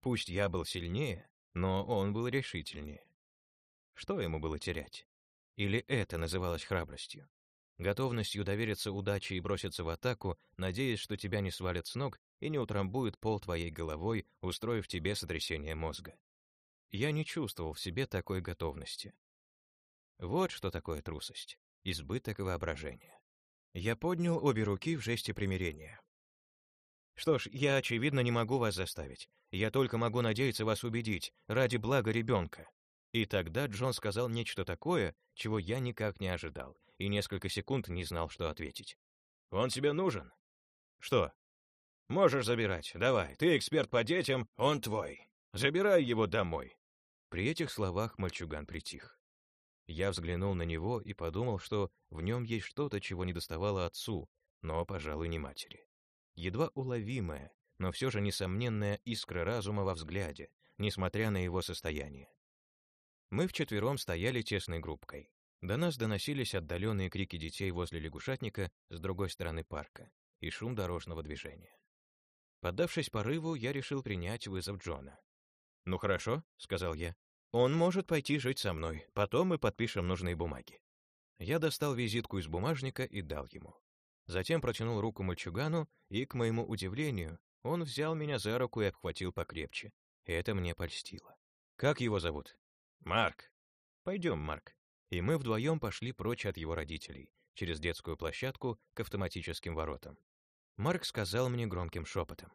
Пусть я был сильнее, но он был решительнее. Что ему было терять? Или это называлось храбростью? Готовностью довериться удаче и броситься в атаку, надеясь, что тебя не свалят с ног и не утрамбуют пол твоей головой, устроив тебе сотрясение мозга. Я не чувствовал в себе такой готовности. Вот что такое трусость, избыток воображения. Я поднял обе руки в жесте примирения. Что ж, я, очевидно, не могу вас заставить. Я только могу надеяться вас убедить, ради блага ребенка. И тогда Джон сказал нечто такое, чего я никак не ожидал, и несколько секунд не знал, что ответить. «Он тебе нужен?» «Что?» «Можешь забирать. Давай, ты эксперт по детям, он твой. Забирай его домой». При этих словах мальчуган притих. Я взглянул на него и подумал, что в нем есть что-то, чего не доставало отцу, но, пожалуй, не матери едва уловимая, но все же несомненная искра разума во взгляде, несмотря на его состояние. Мы вчетвером стояли тесной группкой. До нас доносились отдаленные крики детей возле лягушатника с другой стороны парка и шум дорожного движения. Поддавшись порыву, я решил принять вызов Джона. «Ну хорошо», — сказал я. «Он может пойти жить со мной, потом мы подпишем нужные бумаги». Я достал визитку из бумажника и дал ему. Затем протянул руку мальчугану, и, к моему удивлению, он взял меня за руку и обхватил покрепче. Это мне польстило. «Как его зовут?» «Марк». Пойдем, Марк». И мы вдвоем пошли прочь от его родителей, через детскую площадку к автоматическим воротам. Марк сказал мне громким шепотом.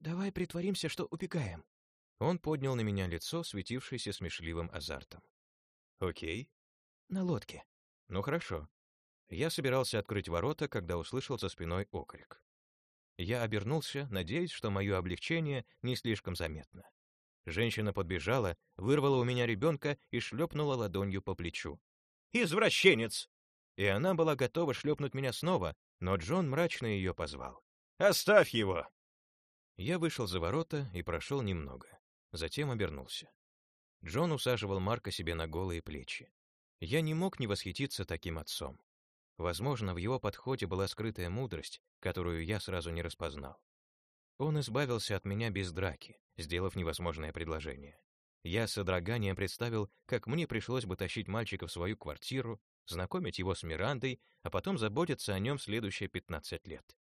«Давай притворимся, что убегаем». Он поднял на меня лицо, светившееся смешливым азартом. «Окей». «На лодке». «Ну хорошо». Я собирался открыть ворота, когда услышал за спиной окрик. Я обернулся, надеясь, что мое облегчение не слишком заметно. Женщина подбежала, вырвала у меня ребенка и шлепнула ладонью по плечу. «Извращенец!» И она была готова шлепнуть меня снова, но Джон мрачно ее позвал. «Оставь его!» Я вышел за ворота и прошел немного. Затем обернулся. Джон усаживал Марка себе на голые плечи. Я не мог не восхититься таким отцом. Возможно, в его подходе была скрытая мудрость, которую я сразу не распознал. Он избавился от меня без драки, сделав невозможное предложение. Я с содроганием представил, как мне пришлось бы тащить мальчика в свою квартиру, знакомить его с Мирандой, а потом заботиться о нем следующие 15 лет.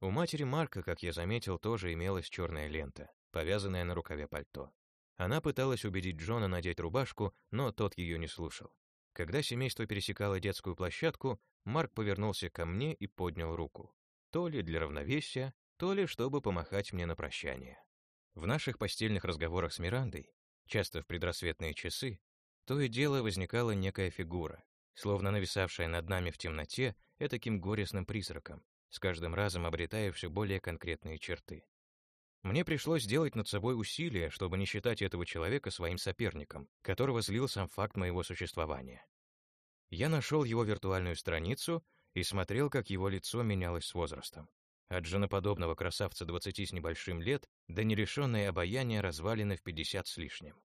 У матери Марка, как я заметил, тоже имелась черная лента, повязанная на рукаве пальто. Она пыталась убедить Джона надеть рубашку, но тот ее не слушал. Когда семейство пересекало детскую площадку, Марк повернулся ко мне и поднял руку. То ли для равновесия, то ли чтобы помахать мне на прощание. В наших постельных разговорах с Мирандой, часто в предрассветные часы, то и дело возникала некая фигура, словно нависавшая над нами в темноте этаким горестным призраком, с каждым разом обретая все более конкретные черты. Мне пришлось сделать над собой усилие, чтобы не считать этого человека своим соперником, которого злил сам факт моего существования. Я нашел его виртуальную страницу и смотрел, как его лицо менялось с возрастом. От женоподобного красавца 20 с небольшим лет до нерешенной обаяния развалины в 50 с лишним.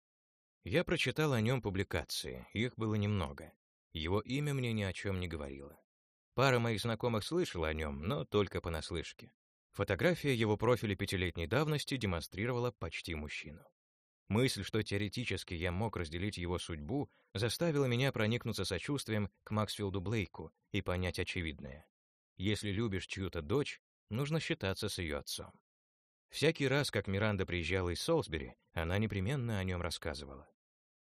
Я прочитал о нем публикации, их было немного. Его имя мне ни о чем не говорило. Пара моих знакомых слышала о нем, но только понаслышке. Фотография его профиля пятилетней давности демонстрировала почти мужчину. Мысль, что теоретически я мог разделить его судьбу, заставила меня проникнуться сочувствием к Максфилду Блейку и понять очевидное. Если любишь чью-то дочь, нужно считаться с ее отцом. Всякий раз, как Миранда приезжала из Солсбери, она непременно о нем рассказывала.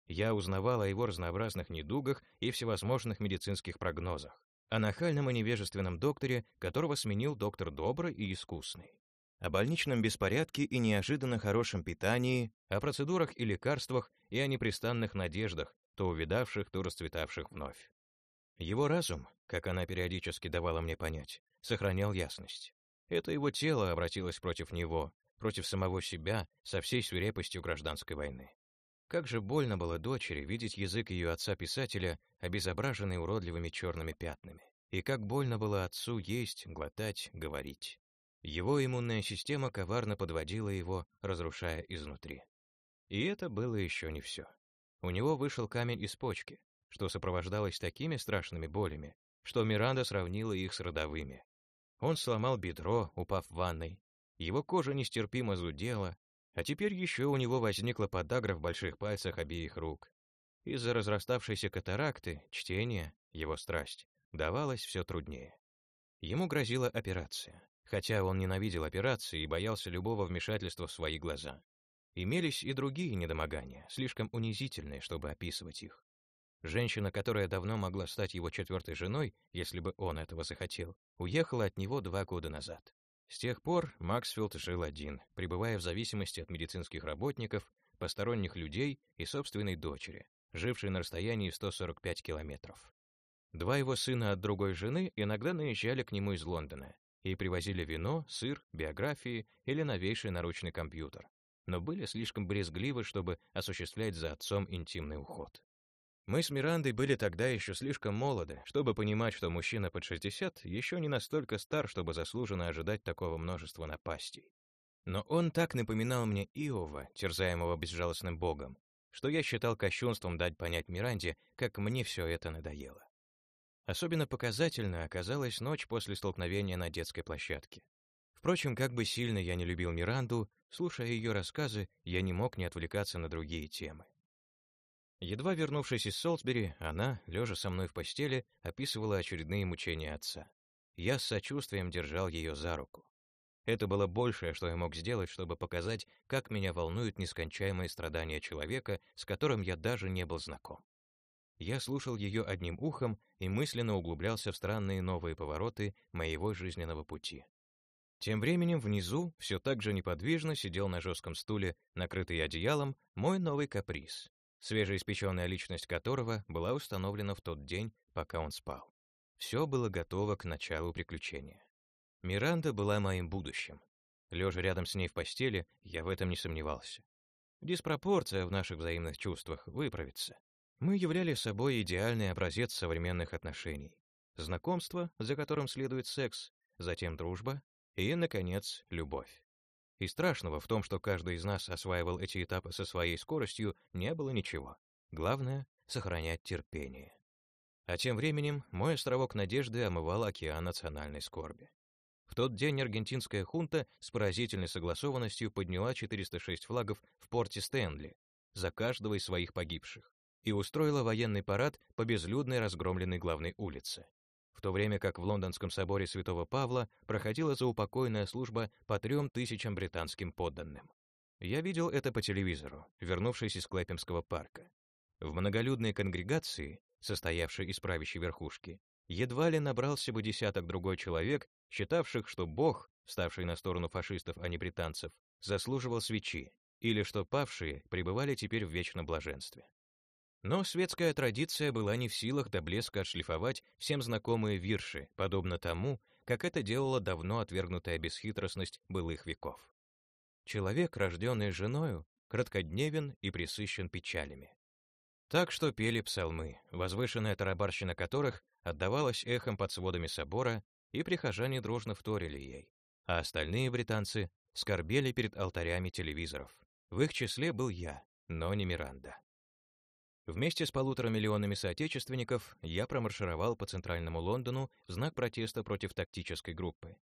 Я узнавал о его разнообразных недугах и всевозможных медицинских прогнозах, о нахальном и невежественном докторе, которого сменил доктор добрый и искусный, о больничном беспорядке и неожиданно хорошем питании, о процедурах и лекарствах и о непрестанных надеждах, то увидавших, то расцветавших вновь. Его разум, как она периодически давала мне понять, сохранял ясность. Это его тело обратилось против него, против самого себя, со всей свирепостью гражданской войны. Как же больно было дочери видеть язык ее отца-писателя, обезображенный уродливыми черными пятнами. И как больно было отцу есть, глотать, говорить. Его иммунная система коварно подводила его, разрушая изнутри. И это было еще не все. У него вышел камень из почки, что сопровождалось такими страшными болями, что Миранда сравнила их с родовыми. Он сломал бедро, упав в ванной. Его кожа нестерпимо зудела, а теперь еще у него возникла подагра в больших пальцах обеих рук. Из-за разраставшейся катаракты чтение, его страсть, давалось все труднее. Ему грозила операция, хотя он ненавидел операции и боялся любого вмешательства в свои глаза. Имелись и другие недомогания, слишком унизительные, чтобы описывать их. Женщина, которая давно могла стать его четвертой женой, если бы он этого захотел, уехала от него два года назад. С тех пор Максфилд жил один, пребывая в зависимости от медицинских работников, посторонних людей и собственной дочери, жившей на расстоянии 145 километров. Два его сына от другой жены иногда наезжали к нему из Лондона и привозили вино, сыр, биографии или новейший наручный компьютер, но были слишком брезгливы, чтобы осуществлять за отцом интимный уход. Мы с Мирандой были тогда еще слишком молоды, чтобы понимать, что мужчина под 60 еще не настолько стар, чтобы заслуженно ожидать такого множества напастей. Но он так напоминал мне Иова, терзаемого безжалостным богом, что я считал кощунством дать понять Миранде, как мне все это надоело. Особенно показательно оказалась ночь после столкновения на детской площадке. Впрочем, как бы сильно я не любил Миранду, слушая ее рассказы, я не мог не отвлекаться на другие темы. Едва вернувшись из Солсбери, она, лежа со мной в постели, описывала очередные мучения отца. Я с сочувствием держал ее за руку. Это было большее, что я мог сделать, чтобы показать, как меня волнуют нескончаемые страдания человека, с которым я даже не был знаком. Я слушал ее одним ухом и мысленно углублялся в странные новые повороты моего жизненного пути. Тем временем внизу все так же неподвижно сидел на жестком стуле, накрытый одеялом, мой новый каприз, свежеиспеченная личность которого была установлена в тот день, пока он спал. Все было готово к началу приключения. Миранда была моим будущим. Лежа рядом с ней в постели, я в этом не сомневался. Диспропорция в наших взаимных чувствах выправится. Мы являли собой идеальный образец современных отношений. Знакомство, за которым следует секс, затем дружба и, наконец, любовь. И страшного в том, что каждый из нас осваивал эти этапы со своей скоростью, не было ничего. Главное — сохранять терпение. А тем временем мой островок надежды омывал океан национальной скорби. В тот день аргентинская хунта с поразительной согласованностью подняла 406 флагов в порте Стэнли за каждого из своих погибших и устроила военный парад по безлюдной разгромленной главной улице, в то время как в лондонском соборе Святого Павла проходила заупокойная служба по трем тысячам британским подданным. Я видел это по телевизору, вернувшись из Клэпемского парка. В многолюдной конгрегации, состоявшей из правящей верхушки, едва ли набрался бы десяток другой человек, считавших, что Бог, ставший на сторону фашистов, а не британцев, заслуживал свечи, или что павшие пребывали теперь в вечном блаженстве. Но светская традиция была не в силах до блеска отшлифовать всем знакомые вирши, подобно тому, как это делала давно отвергнутая бесхитростность былых веков. Человек, рожденный женою, краткодневен и присыщен печалями. Так что пели псалмы, возвышенная тарабарщина которых отдавалась эхом под сводами собора, и прихожане дружно вторили ей, а остальные британцы скорбели перед алтарями телевизоров. В их числе был я, но не Миранда. Вместе с полутора миллионами соотечественников я промаршировал по центральному Лондону в знак протеста против тактической группы.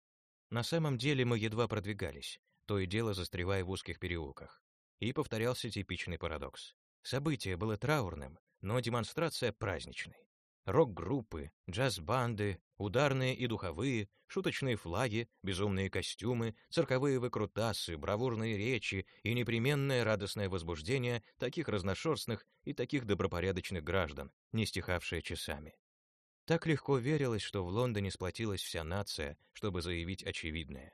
На самом деле мы едва продвигались, то и дело застревая в узких переулках. И повторялся типичный парадокс. Событие было траурным, но демонстрация праздничной. Рок-группы, джаз-банды, ударные и духовые, шуточные флаги, безумные костюмы, цирковые выкрутасы, бравурные речи и непременное радостное возбуждение таких разношерстных и таких добропорядочных граждан, не стихавшее часами. Так легко верилось, что в Лондоне сплотилась вся нация, чтобы заявить очевидное.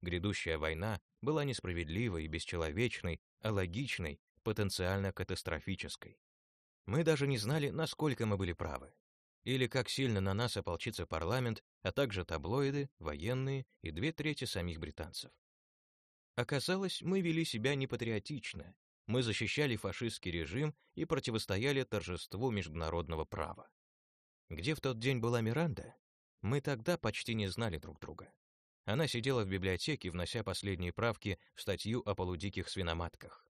Грядущая война была несправедливой и бесчеловечной, а логичной потенциально катастрофической. Мы даже не знали, насколько мы были правы. Или как сильно на нас ополчится парламент, а также таблоиды, военные и две трети самих британцев. Оказалось, мы вели себя непатриотично. Мы защищали фашистский режим и противостояли торжеству международного права. Где в тот день была Миранда? Мы тогда почти не знали друг друга. Она сидела в библиотеке, внося последние правки в статью о полудиких свиноматках.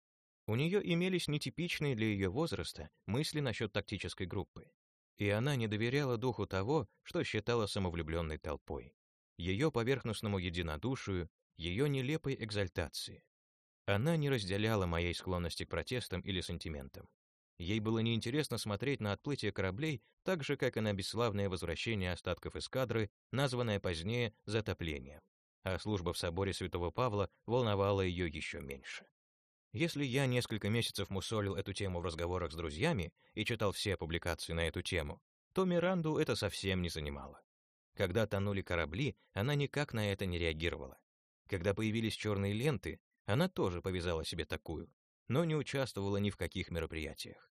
У нее имелись нетипичные для ее возраста мысли насчет тактической группы. И она не доверяла духу того, что считала самовлюбленной толпой. Ее поверхностному единодушию, ее нелепой экзальтации. Она не разделяла моей склонности к протестам или сантиментам. Ей было неинтересно смотреть на отплытие кораблей, так же, как и на бесславное возвращение остатков эскадры, названное позднее затоплением. А служба в соборе Святого Павла волновала ее еще меньше. Если я несколько месяцев мусолил эту тему в разговорах с друзьями и читал все публикации на эту тему, то Миранду это совсем не занимало. Когда тонули корабли, она никак на это не реагировала. Когда появились черные ленты, она тоже повязала себе такую, но не участвовала ни в каких мероприятиях.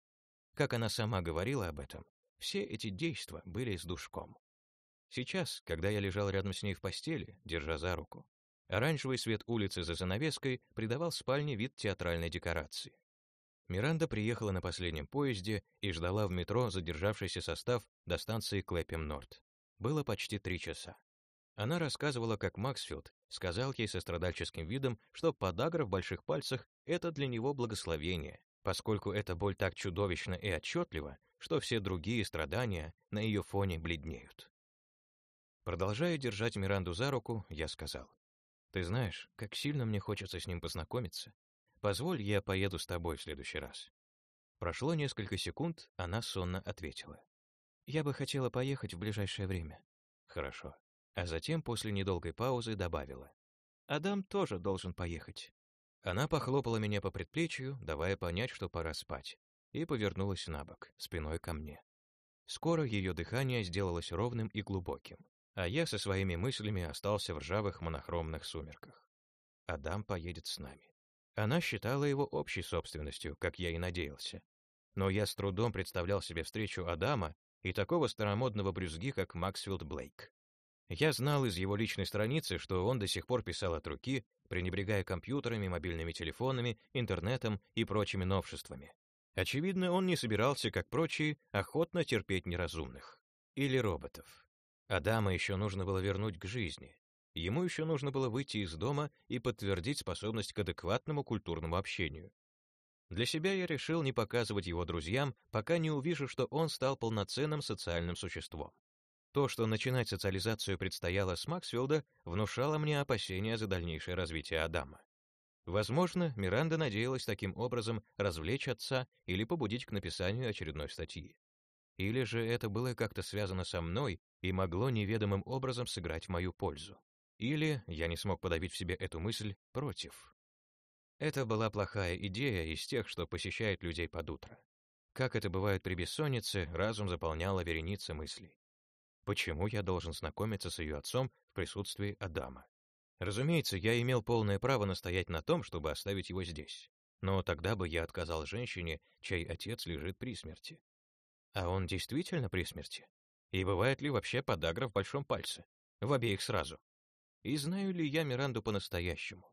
Как она сама говорила об этом, все эти действия были с душком. Сейчас, когда я лежал рядом с ней в постели, держа за руку, Оранжевый свет улицы за занавеской придавал спальне вид театральной декорации. Миранда приехала на последнем поезде и ждала в метро задержавшийся состав до станции Клэпем-Норд. Было почти три часа. Она рассказывала, как Максфилд сказал ей со страдальческим видом, что подагра в больших пальцах — это для него благословение, поскольку эта боль так чудовищна и отчетлива, что все другие страдания на ее фоне бледнеют. Продолжая держать Миранду за руку, я сказал, ты знаешь, как сильно мне хочется с ним познакомиться. Позволь, я поеду с тобой в следующий раз. Прошло несколько секунд, она сонно ответила. Я бы хотела поехать в ближайшее время. Хорошо. А затем, после недолгой паузы, добавила. Адам тоже должен поехать. Она похлопала меня по предплечью, давая понять, что пора спать, и повернулась на бок, спиной ко мне. Скоро ее дыхание сделалось ровным и глубоким, а я со своими мыслями остался в ржавых монохромных сумерках. Адам поедет с нами. Она считала его общей собственностью, как я и надеялся. Но я с трудом представлял себе встречу Адама и такого старомодного брюзги, как Максфилд Блейк. Я знал из его личной страницы, что он до сих пор писал от руки, пренебрегая компьютерами, мобильными телефонами, интернетом и прочими новшествами. Очевидно, он не собирался, как прочие, охотно терпеть неразумных. Или роботов. Адама еще нужно было вернуть к жизни. Ему еще нужно было выйти из дома и подтвердить способность к адекватному культурному общению. Для себя я решил не показывать его друзьям, пока не увижу, что он стал полноценным социальным существом. То, что начинать социализацию предстояло с Максфилда, внушало мне опасения за дальнейшее развитие Адама. Возможно, Миранда надеялась таким образом развлечь отца или побудить к написанию очередной статьи. Или же это было как-то связано со мной и могло неведомым образом сыграть в мою пользу. Или, я не смог подавить в себе эту мысль, против. Это была плохая идея из тех, что посещает людей под утро. Как это бывает при бессоннице, разум заполняла вереница мыслей. Почему я должен знакомиться с ее отцом в присутствии Адама? Разумеется, я имел полное право настоять на том, чтобы оставить его здесь. Но тогда бы я отказал женщине, чей отец лежит при смерти. А он действительно при смерти? И бывает ли вообще подагра в большом пальце? В обеих сразу. И знаю ли я Миранду по-настоящему?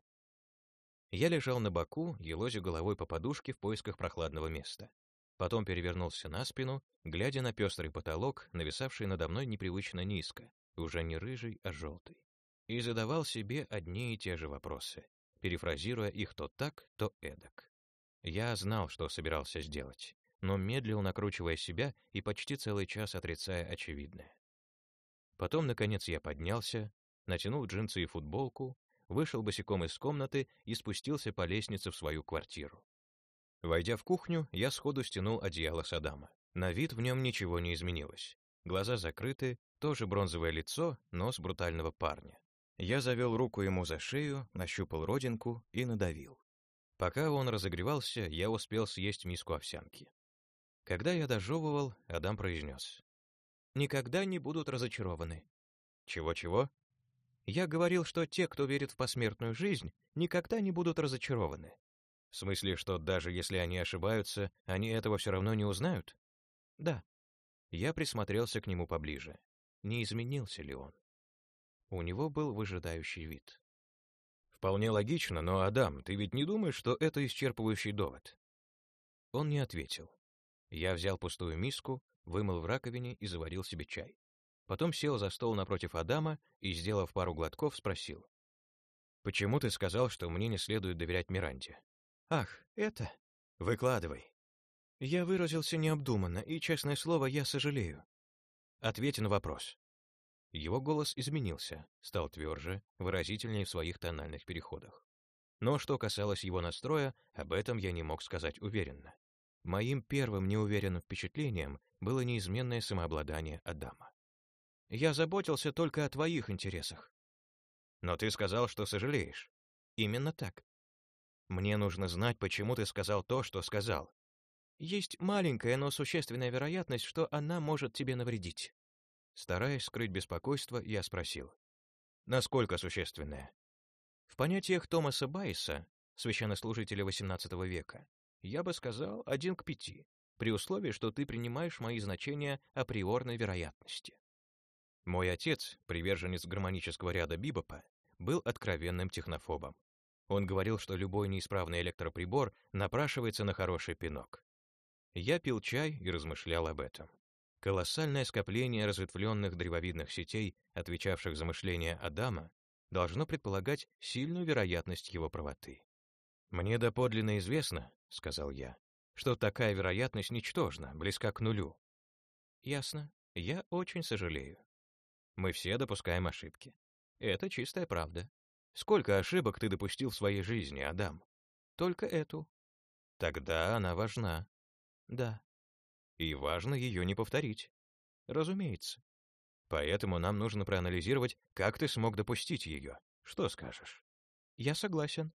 Я лежал на боку, елозя головой по подушке в поисках прохладного места. Потом перевернулся на спину, глядя на пестрый потолок, нависавший надо мной непривычно низко, уже не рыжий, а желтый и задавал себе одни и те же вопросы, перефразируя их то так, то эдак. Я знал, что собирался сделать, но медлил, накручивая себя и почти целый час отрицая очевидное. Потом, наконец, я поднялся, натянул джинсы и футболку, вышел босиком из комнаты и спустился по лестнице в свою квартиру. Войдя в кухню, я сходу стянул одеяло Садама. На вид в нем ничего не изменилось. Глаза закрыты, тоже бронзовое лицо, нос брутального парня. Я завел руку ему за шею, нащупал родинку и надавил. Пока он разогревался, я успел съесть миску овсянки. Когда я дожевывал, Адам произнес. «Никогда не будут разочарованы». «Чего-чего?» «Я говорил, что те, кто верит в посмертную жизнь, никогда не будут разочарованы». «В смысле, что даже если они ошибаются, они этого все равно не узнают?» «Да». Я присмотрелся к нему поближе. Не изменился ли он? У него был выжидающий вид. «Вполне логично, но, Адам, ты ведь не думаешь, что это исчерпывающий довод?» Он не ответил. Я взял пустую миску, вымыл в раковине и заварил себе чай. Потом сел за стол напротив Адама и, сделав пару глотков, спросил. «Почему ты сказал, что мне не следует доверять Миранде?» «Ах, это...» «Выкладывай». Я выразился необдуманно, и, честное слово, я сожалею. Ответь на вопрос. Его голос изменился, стал тверже, выразительнее в своих тональных переходах. Но что касалось его настроя, об этом я не мог сказать уверенно. Моим первым неуверенным впечатлением было неизменное самообладание Адама. «Я заботился только о твоих интересах». «Но ты сказал, что сожалеешь». «Именно так». «Мне нужно знать, почему ты сказал то, что сказал». «Есть маленькая, но существенная вероятность, что она может тебе навредить». Стараясь скрыть беспокойство, я спросил. Насколько существенное? В понятиях Томаса Байса, священнослужителя XVIII века, я бы сказал один к пяти, при условии, что ты принимаешь мои значения априорной вероятности. Мой отец, приверженец гармонического ряда Бибопа, был откровенным технофобом. Он говорил, что любой неисправный электроприбор напрашивается на хороший пинок. Я пил чай и размышлял об этом. Колоссальное скопление разветвленных древовидных сетей, отвечавших за мышление Адама, должно предполагать сильную вероятность его правоты. «Мне доподлинно известно», — сказал я, «что такая вероятность ничтожна, близка к нулю». «Ясно. Я очень сожалею. Мы все допускаем ошибки. Это чистая правда. Сколько ошибок ты допустил в своей жизни, Адам? Только эту. Тогда она важна. Да и важно ее не повторить. Разумеется. Поэтому нам нужно проанализировать, как ты смог допустить ее. Что скажешь? Я согласен.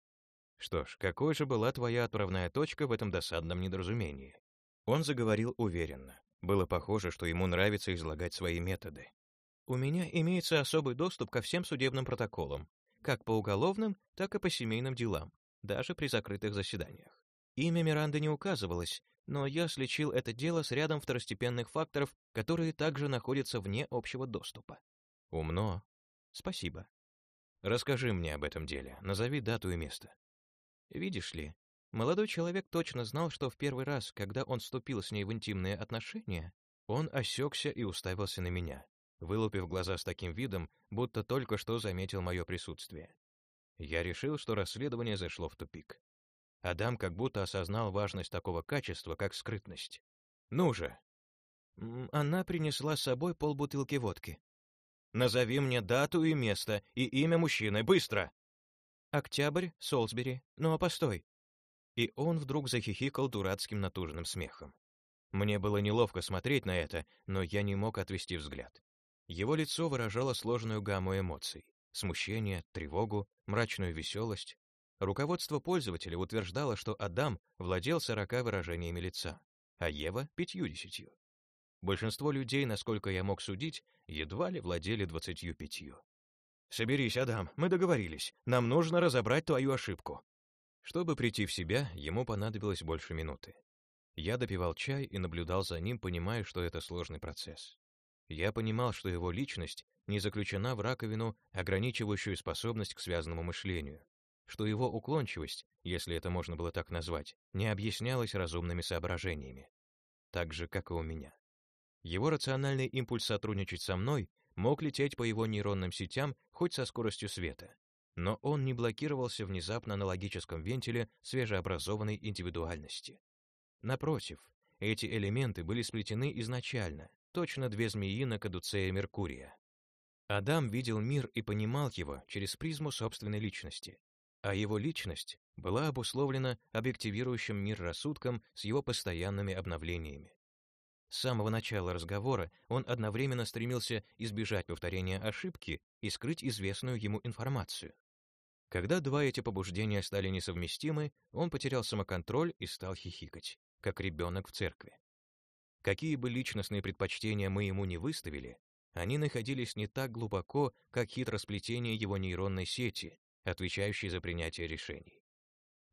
Что ж, какой же была твоя отправная точка в этом досадном недоразумении? Он заговорил уверенно, Было похоже, что ему нравится излагать свои методы. У меня имеется особый доступ ко всем судебным протоколам, как по уголовным, так и по семейным делам, даже при закрытых заседаниях. Имя Миранды не указывалось, но я сличил это дело с рядом второстепенных факторов, которые также находятся вне общего доступа. Умно. Спасибо. Расскажи мне об этом деле, назови дату и место. Видишь ли, молодой человек точно знал, что в первый раз, когда он вступил с ней в интимные отношения, он осекся и уставился на меня, вылупив глаза с таким видом, будто только что заметил мое присутствие. Я решил, что расследование зашло в тупик. Адам как будто осознал важность такого качества, как скрытность. «Ну же!» Она принесла с собой полбутылки водки. «Назови мне дату и место, и имя мужчины, быстро!» «Октябрь, Солсбери. Ну а постой!» И он вдруг захихикал дурацким натужным смехом. Мне было неловко смотреть на это, но я не мог отвести взгляд. Его лицо выражало сложную гамму эмоций: смущение, тревогу, мрачную веселость, Руководство пользователя утверждало, что Адам владел 40 выражениями лица, а Ева — 50. Большинство людей, насколько я мог судить, едва ли владели 25. «Соберись, Адам, мы договорились. Нам нужно разобрать твою ошибку». Чтобы прийти в себя, ему понадобилось больше минуты. Я допивал чай и наблюдал за ним, понимая, что это сложный процесс. Я понимал, что его личность не заключена в раковину, ограничивающую способность к связанному мышлению, что его уклончивость, если это можно было так назвать, не объяснялась разумными соображениями, так же, как и у меня. Его рациональный импульс сотрудничать со мной мог лететь по его нейронным сетям хоть со скоростью света, но он не блокировался внезапно на логическом вентиле свежеобразованной индивидуальности. Напротив, эти элементы были сплетены изначально, точно две змеи на кадуцея Меркурия. Адам видел мир и понимал его через призму собственной личности, а его личность была обусловлена объективирующим мир рассудком с его постоянными обновлениями. С самого начала разговора он одновременно стремился избежать повторения ошибки и скрыть известную ему информацию. Когда два эти побуждения стали несовместимы, он потерял самоконтроль и стал хихикать, как ребенок в церкви. Какие бы личностные предпочтения мы ему не выставили, они находились не так глубоко, как хитросплетение его нейронной сети, отвечающий за принятие решений.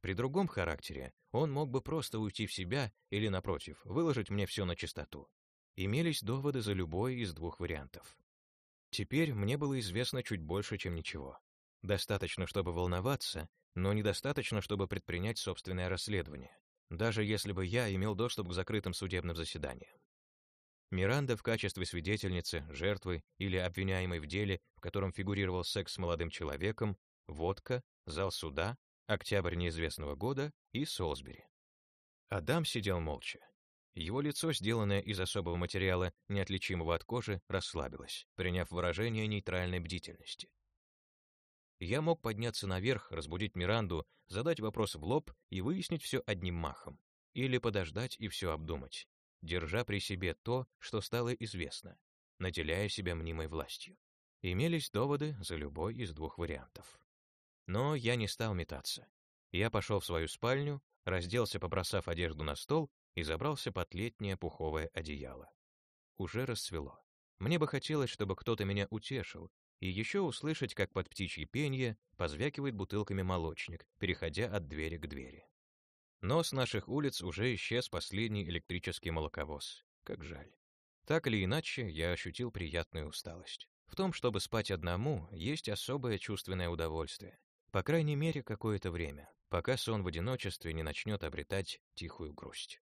При другом характере он мог бы просто уйти в себя или, напротив, выложить мне все на чистоту. Имелись доводы за любой из двух вариантов. Теперь мне было известно чуть больше, чем ничего. Достаточно, чтобы волноваться, но недостаточно, чтобы предпринять собственное расследование, даже если бы я имел доступ к закрытым судебным заседаниям. Миранда в качестве свидетельницы, жертвы или обвиняемой в деле, в котором фигурировал секс с молодым человеком, водка, зал суда, октябрь неизвестного года и Солсбери. Адам сидел молча. Его лицо, сделанное из особого материала, неотличимого от кожи, расслабилось, приняв выражение нейтральной бдительности. Я мог подняться наверх, разбудить Миранду, задать вопрос в лоб и выяснить все одним махом. Или подождать и все обдумать, держа при себе то, что стало известно, наделяя себя мнимой властью. Имелись доводы за любой из двух вариантов. Но я не стал метаться. Я пошел в свою спальню, разделся, побросав одежду на стол, и забрался под летнее пуховое одеяло. Уже рассвело. Мне бы хотелось, чтобы кто-то меня утешил, и еще услышать, как под птичье пенье позвякивает бутылками молочник, переходя от двери к двери. Но с наших улиц уже исчез последний электрический молоковоз. Как жаль. Так или иначе, я ощутил приятную усталость. В том, чтобы спать одному, есть особое чувственное удовольствие. По крайней мере, какое-то время, пока сон в одиночестве не начнет обретать тихую грусть.